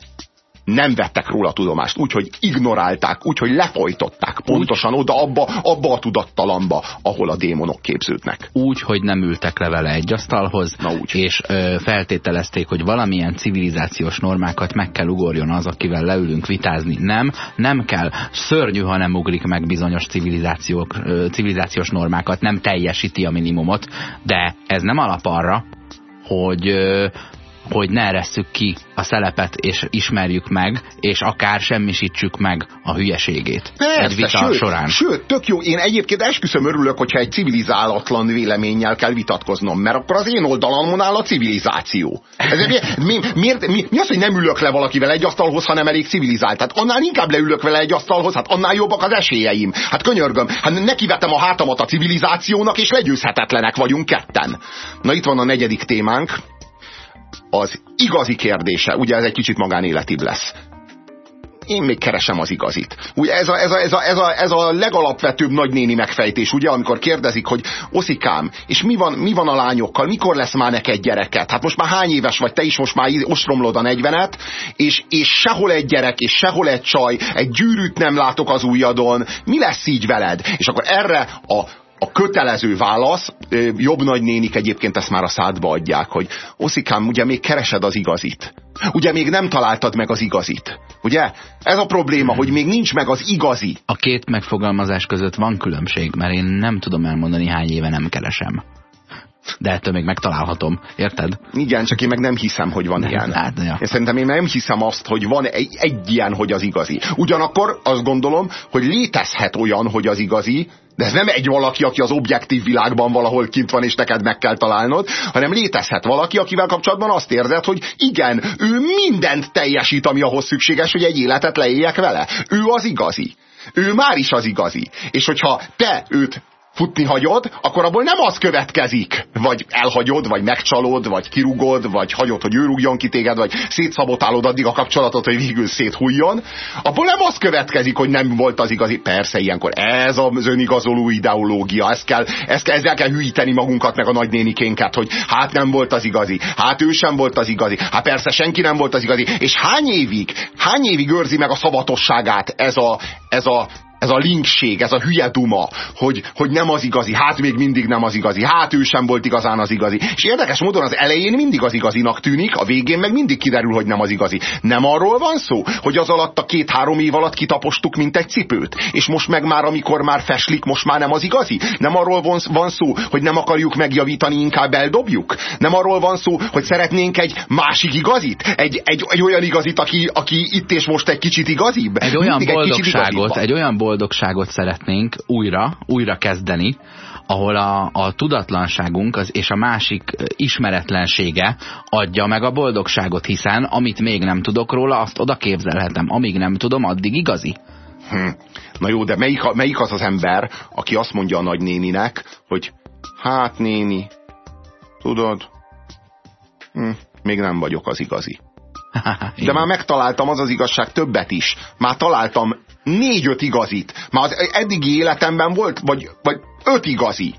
S3: nem vettek róla tudomást, úgyhogy ignorálták, úgyhogy lefolytották pontosan oda abba, abba a tudattalamba, ahol a démonok képződnek.
S2: Úgy, hogy nem ültek le vele egy asztalhoz,
S3: Na úgy.
S2: és ö, feltételezték, hogy valamilyen civilizációs normákat meg kell ugorjon az, akivel leülünk vitázni. Nem, nem kell. Szörnyű, ha nem ugrik meg bizonyos civilizációk, ö, civilizációs normákat, nem teljesíti a minimumot, de ez nem alap arra, hogy hogy ne eresszük ki a szelepet, és ismerjük meg, és akár semmisítsük meg a hülyeségét.
S3: Persze,
S2: egy vita
S3: sőt,
S2: során.
S3: Sőt, tök jó. Én egyébként esküszöm örülök, hogyha egy civilizálatlan véleménnyel kell vitatkoznom, mert akkor az én oldalamon áll a civilizáció. Ez, mi, mi, miért, mi, mi az, hogy nem ülök le valakivel egy asztalhoz, ha nem elég civilizált? Tehát annál inkább leülök vele egy asztalhoz, hát annál jobbak az esélyeim. Hát könyörgöm, hát nekivetem a hátamat a civilizációnak, és legyőzhetetlenek vagyunk ketten. Na itt van a negyedik témánk, az igazi kérdése, ugye ez egy kicsit magánéletibb lesz. Én még keresem az igazit. Ugye ez a, ez a, ez a, ez a, ez a legalapvetőbb nagynéni megfejtés, ugye, amikor kérdezik, hogy oszikám, és mi van, mi van a lányokkal, mikor lesz már neked gyereket? Hát most már hány éves vagy, te is most már ostromlod a negyvenet, és, és sehol egy gyerek, és sehol egy csaj, egy gyűrűt nem látok az ujjadon, mi lesz így veled? És akkor erre a, a kötelező válasz, jobb nagynénik egyébként ezt már a szádba adják, hogy Oszikám, ugye még keresed az igazit. Ugye még nem találtad meg az igazit. Ugye? Ez a probléma, hogy még nincs meg az igazi.
S2: A két megfogalmazás között van különbség, mert én nem tudom elmondani, hány éve nem keresem. De ettől még megtalálhatom, érted?
S3: Igen, csak én meg nem hiszem, hogy van
S2: Nem,
S3: ilyen.
S2: hát, ja.
S3: Én szerintem én nem hiszem azt, hogy van egy, egy ilyen, hogy az igazi. Ugyanakkor azt gondolom, hogy létezhet olyan, hogy az igazi, de ez nem egy valaki, aki az objektív világban valahol kint van, és neked meg kell találnod, hanem létezhet valaki, akivel kapcsolatban azt érzed, hogy igen, ő mindent teljesít, ami ahhoz szükséges, hogy egy életet leéljek vele. Ő az igazi. Ő már is az igazi. És hogyha te őt futni hagyod, akkor abból nem az következik, vagy elhagyod, vagy megcsalod, vagy kirugod, vagy hagyod, hogy ő rúgjon ki téged, vagy szétszabotálod addig a kapcsolatot, hogy végül széthújjon, abból nem az következik, hogy nem volt az igazi. Persze, ilyenkor ez az önigazoló ideológia, ezt kell, ezt, ezzel kell hűíteni magunkat, meg a nagynénikénket, hogy hát nem volt az igazi, hát ő sem volt az igazi, hát persze senki nem volt az igazi, és hány évig, hány évig őrzi meg a szavatosságát ez a, ez a ez a linkség, ez a hülye duma, hogy, hogy nem az igazi, hát még mindig nem az igazi, hát ő sem volt igazán az igazi. És érdekes módon az elején mindig az igazinak tűnik, a végén meg mindig kiderül, hogy nem az igazi. Nem arról van szó, hogy az alatt a két-három év alatt kitapostuk, mint egy cipőt, és most meg már, amikor már feslik, most már nem az igazi? Nem arról van, szó, hogy nem akarjuk megjavítani, inkább eldobjuk? Nem arról van szó, hogy szeretnénk egy másik igazit? Egy, egy, egy olyan igazit, aki, aki itt és most egy kicsit igazibb?
S2: Egy olyan boldogságot, egy, egy olyan boldogságot szeretnénk újra, újra kezdeni, ahol a, a tudatlanságunk az, és a másik ismeretlensége adja meg a boldogságot, hiszen amit még nem tudok róla, azt oda képzelhetem. Amíg nem tudom, addig igazi.
S3: Hm. Na jó, de melyik, melyik az az ember, aki azt mondja a nagynéninek, hogy hát néni, tudod, hm, még nem vagyok az igazi. [LAUGHS] De már megtaláltam az az igazság többet is. Már találtam négy-öt igazit. Már az eddigi életemben volt, vagy, vagy öt igazi.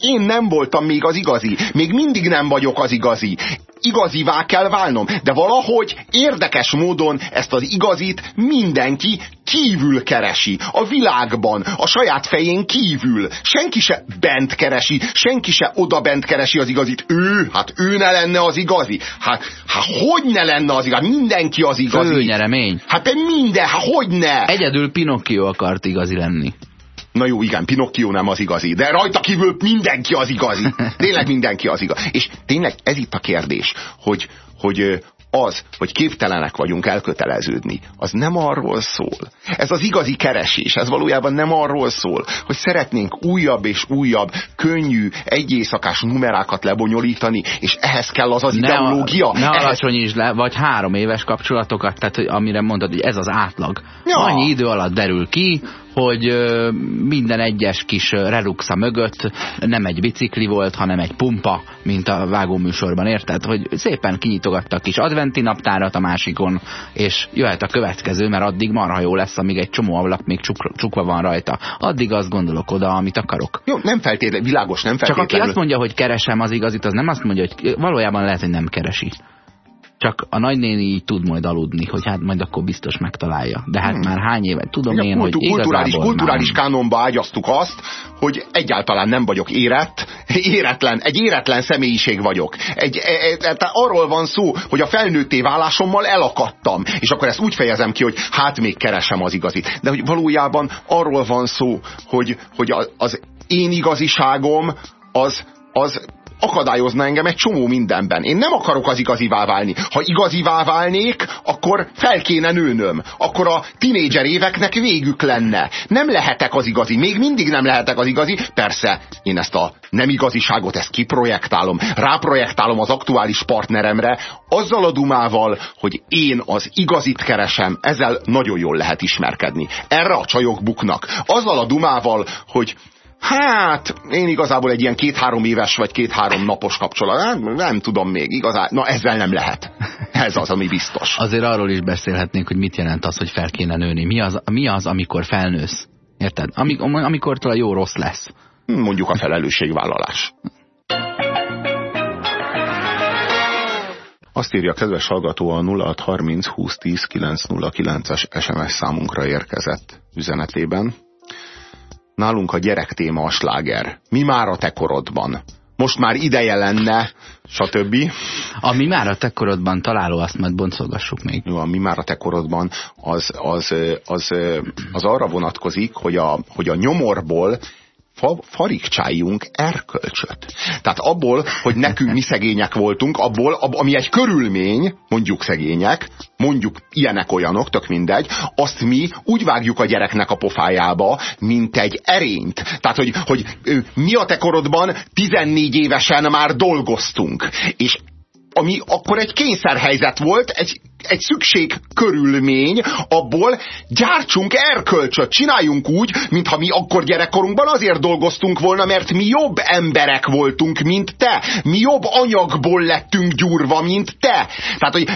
S3: Én nem voltam még az igazi. Még mindig nem vagyok az igazi. Igazivá kell válnom. De valahogy érdekes módon ezt az igazit mindenki kívül keresi. A világban, a saját fején kívül. Senki se bent keresi, senki se oda bent keresi az igazit. Ő, hát ő ne lenne az igazi. Hát, hát hogy ne lenne az igazi? Mindenki az igazi.
S2: Főnyeremény.
S3: Hát minden, hát hogy ne?
S2: Egyedül Pinocchio akart igazi lenni.
S3: Na jó, igen, Pinocchio nem az igazi, de rajta kívül mindenki az igazi. Tényleg mindenki az igazi. És tényleg ez itt a kérdés, hogy, hogy az, hogy képtelenek vagyunk elköteleződni, az nem arról szól. Ez az igazi keresés, ez valójában nem arról szól, hogy szeretnénk újabb és újabb, könnyű, egyészakás numerákat lebonyolítani, és ehhez kell az az
S2: ne
S3: ideológia.
S2: A, ne
S3: ehhez...
S2: alacsonyítsd le, vagy három éves kapcsolatokat, tehát amire mondtad, hogy ez az átlag. Ja. Annyi idő alatt derül ki, hogy minden egyes kis reluxa mögött nem egy bicikli volt, hanem egy pumpa, mint a vágóműsorban, érted? Hogy szépen kinyitogatta a kis adventi naptárat a másikon, és jöhet a következő, mert addig marha jó lesz, amíg egy csomó ablak még csuk csukva van rajta. Addig azt gondolok oda, amit akarok.
S3: Jó, nem feltétlenül, világos, nem feltétlenül.
S2: Csak aki azt mondja, hogy keresem az igazit, az nem azt mondja, hogy valójában lehet, hogy nem keresi. Csak a nagynéni így tud majd aludni, hogy hát majd akkor biztos megtalálja. De hát hmm. már hány éve tudom én,
S3: kultú,
S2: hogy
S3: kulturális, kulturális már... kánonba ágyaztuk azt, hogy egyáltalán nem vagyok érett, [LAUGHS] éretlen, egy éretlen személyiség vagyok. Egy, e, e, tehát arról van szó, hogy a felnőtté válásommal elakadtam. És akkor ezt úgy fejezem ki, hogy hát még keresem az igazit. De hogy valójában arról van szó, hogy, hogy az én igaziságom az, az akadályozna engem egy csomó mindenben. Én nem akarok az igazivá válni. Ha igazivá válnék, akkor fel kéne nőnöm. Akkor a tinédzser éveknek végük lenne. Nem lehetek az igazi. Még mindig nem lehetek az igazi. Persze, én ezt a nem igaziságot, ezt kiprojektálom. Ráprojektálom az aktuális partneremre, azzal a dumával, hogy én az igazit keresem, ezzel nagyon jól lehet ismerkedni. Erre a csajok buknak. Azzal a dumával, hogy Hát, én igazából egy ilyen két-három éves vagy két-három napos kapcsolat, nem, nem tudom még, igazán, na ezzel nem lehet. Ez az, ami biztos. [LAUGHS]
S2: Azért arról is beszélhetnénk, hogy mit jelent az, hogy fel kéne nőni. Mi az, mi az amikor felnősz? Érted? Amik, amikor a jó rossz lesz.
S3: Mondjuk a felelősségvállalás. Azt írja a kedves hallgató a 0630 2010 909-es SMS számunkra érkezett üzenetében nálunk a gyerek téma a sláger. Mi már a te korodban? Most már ideje lenne, stb.
S2: A mi már a te korodban találó, azt majd boncolgassuk még.
S3: Jó, a mi már a te korodban az, az, az, az arra vonatkozik, hogy a, hogy a nyomorból fa, farigcsáljunk erkölcsöt. Tehát abból, hogy nekünk mi szegények voltunk, abból, ab, ami egy körülmény, mondjuk szegények, mondjuk ilyenek olyanok, tök mindegy, azt mi úgy vágjuk a gyereknek a pofájába, mint egy erényt. Tehát, hogy, hogy mi a te korodban 14 évesen már dolgoztunk. És ami akkor egy kényszerhelyzet volt, egy egy szükség körülmény, abból gyártsunk erkölcsöt, csináljunk úgy, mintha mi akkor gyerekkorunkban azért dolgoztunk volna, mert mi jobb emberek voltunk, mint te. Mi jobb anyagból lettünk gyúrva, mint te. Tehát, hogy,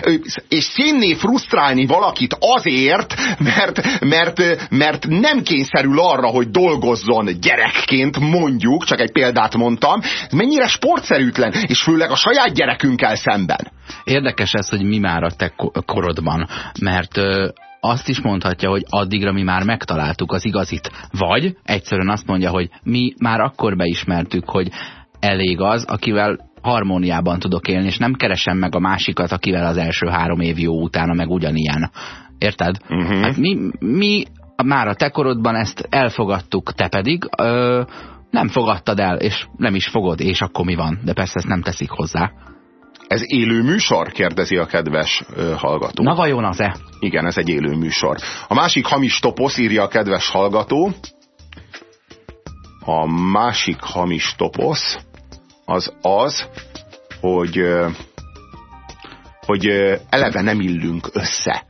S3: és szénné frusztrálni valakit azért, mert, mert, mert nem kényszerül arra, hogy dolgozzon gyerekként, mondjuk, csak egy példát mondtam, mennyire sportszerűtlen, és főleg a saját gyerekünkkel szemben.
S2: Érdekes ez, hogy mi már a te korodban, mert azt is mondhatja, hogy addigra mi már megtaláltuk az igazit. Vagy egyszerűen azt mondja, hogy mi már akkor beismertük, hogy elég az, akivel harmóniában tudok élni, és nem keresem meg a másikat, akivel az első három év jó utána meg ugyanilyen. Érted? Uh
S3: Mhm.
S2: -huh. Hát mi, mi már a te korodban ezt elfogadtuk, te pedig ö, nem fogadtad el, és nem is fogod, és akkor mi van? De persze ezt nem teszik hozzá.
S3: Ez élő műsor? kérdezi a kedves ö, hallgató.
S2: Na vajon az-e?
S3: Igen, ez egy élő műsor. A másik hamis toposz, írja a kedves hallgató. A másik hamis toposz az az, hogy, hogy eleve nem illünk össze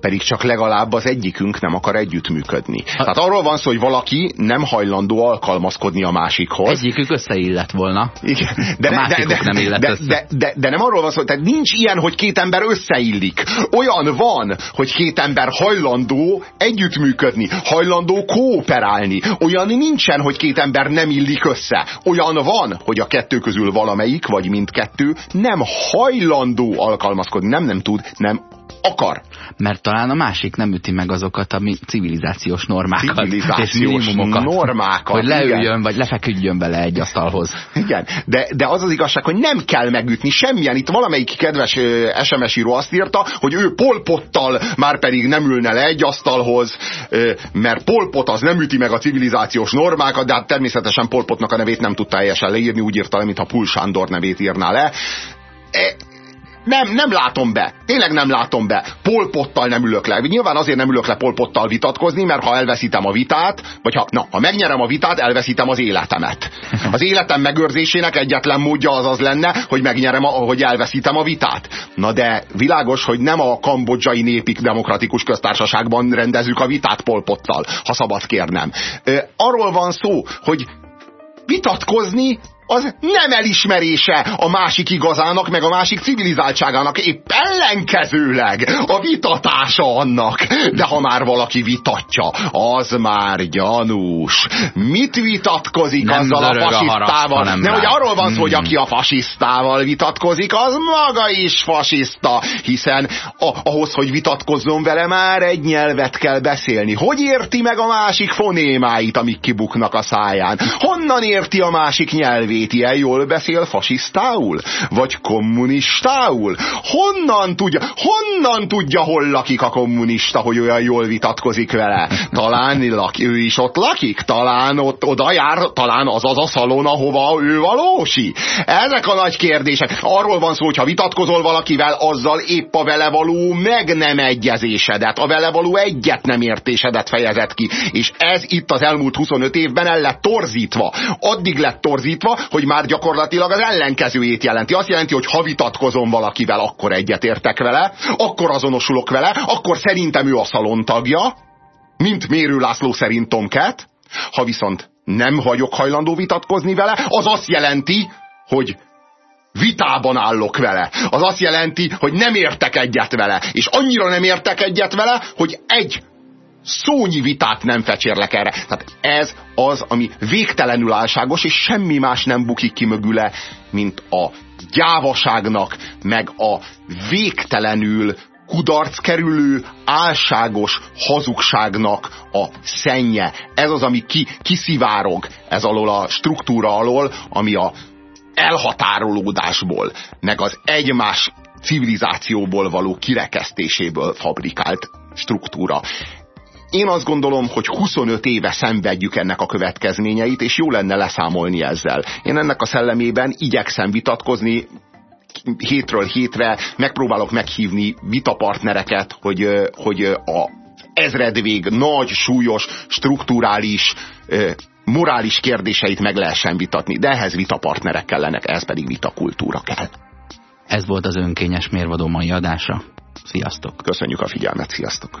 S3: pedig csak legalább az egyikünk nem akar együttműködni. Tehát arról van szó, hogy valaki nem hajlandó alkalmazkodni a másikhoz.
S2: Egyikük összeillett volna.
S3: Igen.
S2: De, a de, de, nem illett
S3: de,
S2: össze.
S3: De, de, de nem arról van szó, tehát nincs ilyen, hogy két ember összeillik. Olyan van, hogy két ember hajlandó együttműködni, hajlandó kooperálni. Olyan nincsen, hogy két ember nem illik össze. Olyan van, hogy a kettő közül valamelyik, vagy mindkettő nem hajlandó alkalmazkodni, nem nem tud, nem akar.
S2: Mert talán a másik nem üti meg azokat a civilizációs normákat.
S3: Civilizációs
S2: és minimumokat,
S3: normákat.
S2: Hogy leüljön, igen. vagy lefeküdjön bele egy asztalhoz.
S3: Igen, de, de az az igazság, hogy nem kell megütni semmilyen. Itt valamelyik kedves SMS író azt írta, hogy ő polpottal már pedig nem ülne le egy asztalhoz, mert polpot az nem üti meg a civilizációs normákat, de hát természetesen polpotnak a nevét nem tudta teljesen leírni, úgy írta le, mintha Pul Sándor nevét írná le. E, nem, nem látom be. Tényleg nem látom be. Polpottal nem ülök le. Nyilván azért nem ülök le polpottal vitatkozni, mert ha elveszítem a vitát, vagy ha, na, ha megnyerem a vitát, elveszítem az életemet. Az életem megőrzésének egyetlen módja az az lenne, hogy megnyerem, a, hogy elveszítem a vitát. Na de világos, hogy nem a kambodzsai népik demokratikus köztársaságban rendezzük a vitát polpottal, ha szabad kérnem. Arról van szó, hogy vitatkozni az nem elismerése a másik igazának, meg a másik civilizáltságának, épp ellenkezőleg a vitatása annak. De ha már valaki vitatja, az már gyanús. Mit vitatkozik
S2: nem
S3: azzal a fasisztával?
S2: nem,
S3: nem hogy arról van szó, hogy aki a fasisztával vitatkozik, az maga is fasiszta, hiszen a, ahhoz, hogy vitatkozzon vele, már egy nyelvet kell beszélni. Hogy érti meg a másik fonémáit, amik kibuknak a száján? Honnan érti a másik nyelvét? Ilyen jól beszél fasisztául? Vagy kommunistául? Honnan tudja, honnan tudja, hol lakik a kommunista, hogy olyan jól vitatkozik vele? Talán lak, ő is ott lakik? Talán ott oda jár, talán az az a szalon, ahova ő valósi? Ezek a nagy kérdések. Arról van szó, hogy ha vitatkozol valakivel, azzal épp a vele való meg nem egyezésedet, a vele való egyet nem értésedet fejezett ki. És ez itt az elmúlt 25 évben el lett torzítva. Addig lett torzítva, hogy már gyakorlatilag az ellenkezőjét jelenti. Azt jelenti, hogy ha vitatkozom valakivel, akkor egyetértek vele, akkor azonosulok vele, akkor szerintem ő a szalontagja, mint Mérő László szerint Tomcat. Ha viszont nem vagyok hajlandó vitatkozni vele, az azt jelenti, hogy vitában állok vele. Az azt jelenti, hogy nem értek egyet vele. És annyira nem értek egyet vele, hogy egy szónyi vitát nem fecsérlek erre. Tehát ez az, ami végtelenül álságos, és semmi más nem bukik ki mögüle, mint a gyávaságnak, meg a végtelenül kudarc kerülő, álságos hazugságnak a szennye. Ez az, ami ki, kiszivárog ez alól a struktúra alól, ami a elhatárolódásból, meg az egymás civilizációból való kirekesztéséből fabrikált struktúra. Én azt gondolom, hogy 25 éve szenvedjük ennek a következményeit, és jó lenne leszámolni ezzel. Én ennek a szellemében igyekszem vitatkozni, hétről hétre megpróbálok meghívni vitapartnereket, hogy, hogy a ezredvég nagy, súlyos, strukturális, morális kérdéseit meg lehessen vitatni. De ehhez vitapartnerek kellenek, ehhez pedig vitakultúra kell.
S2: Ez volt az önkényes mérvadó mai adása. Sziasztok!
S3: Köszönjük a figyelmet, sziasztok!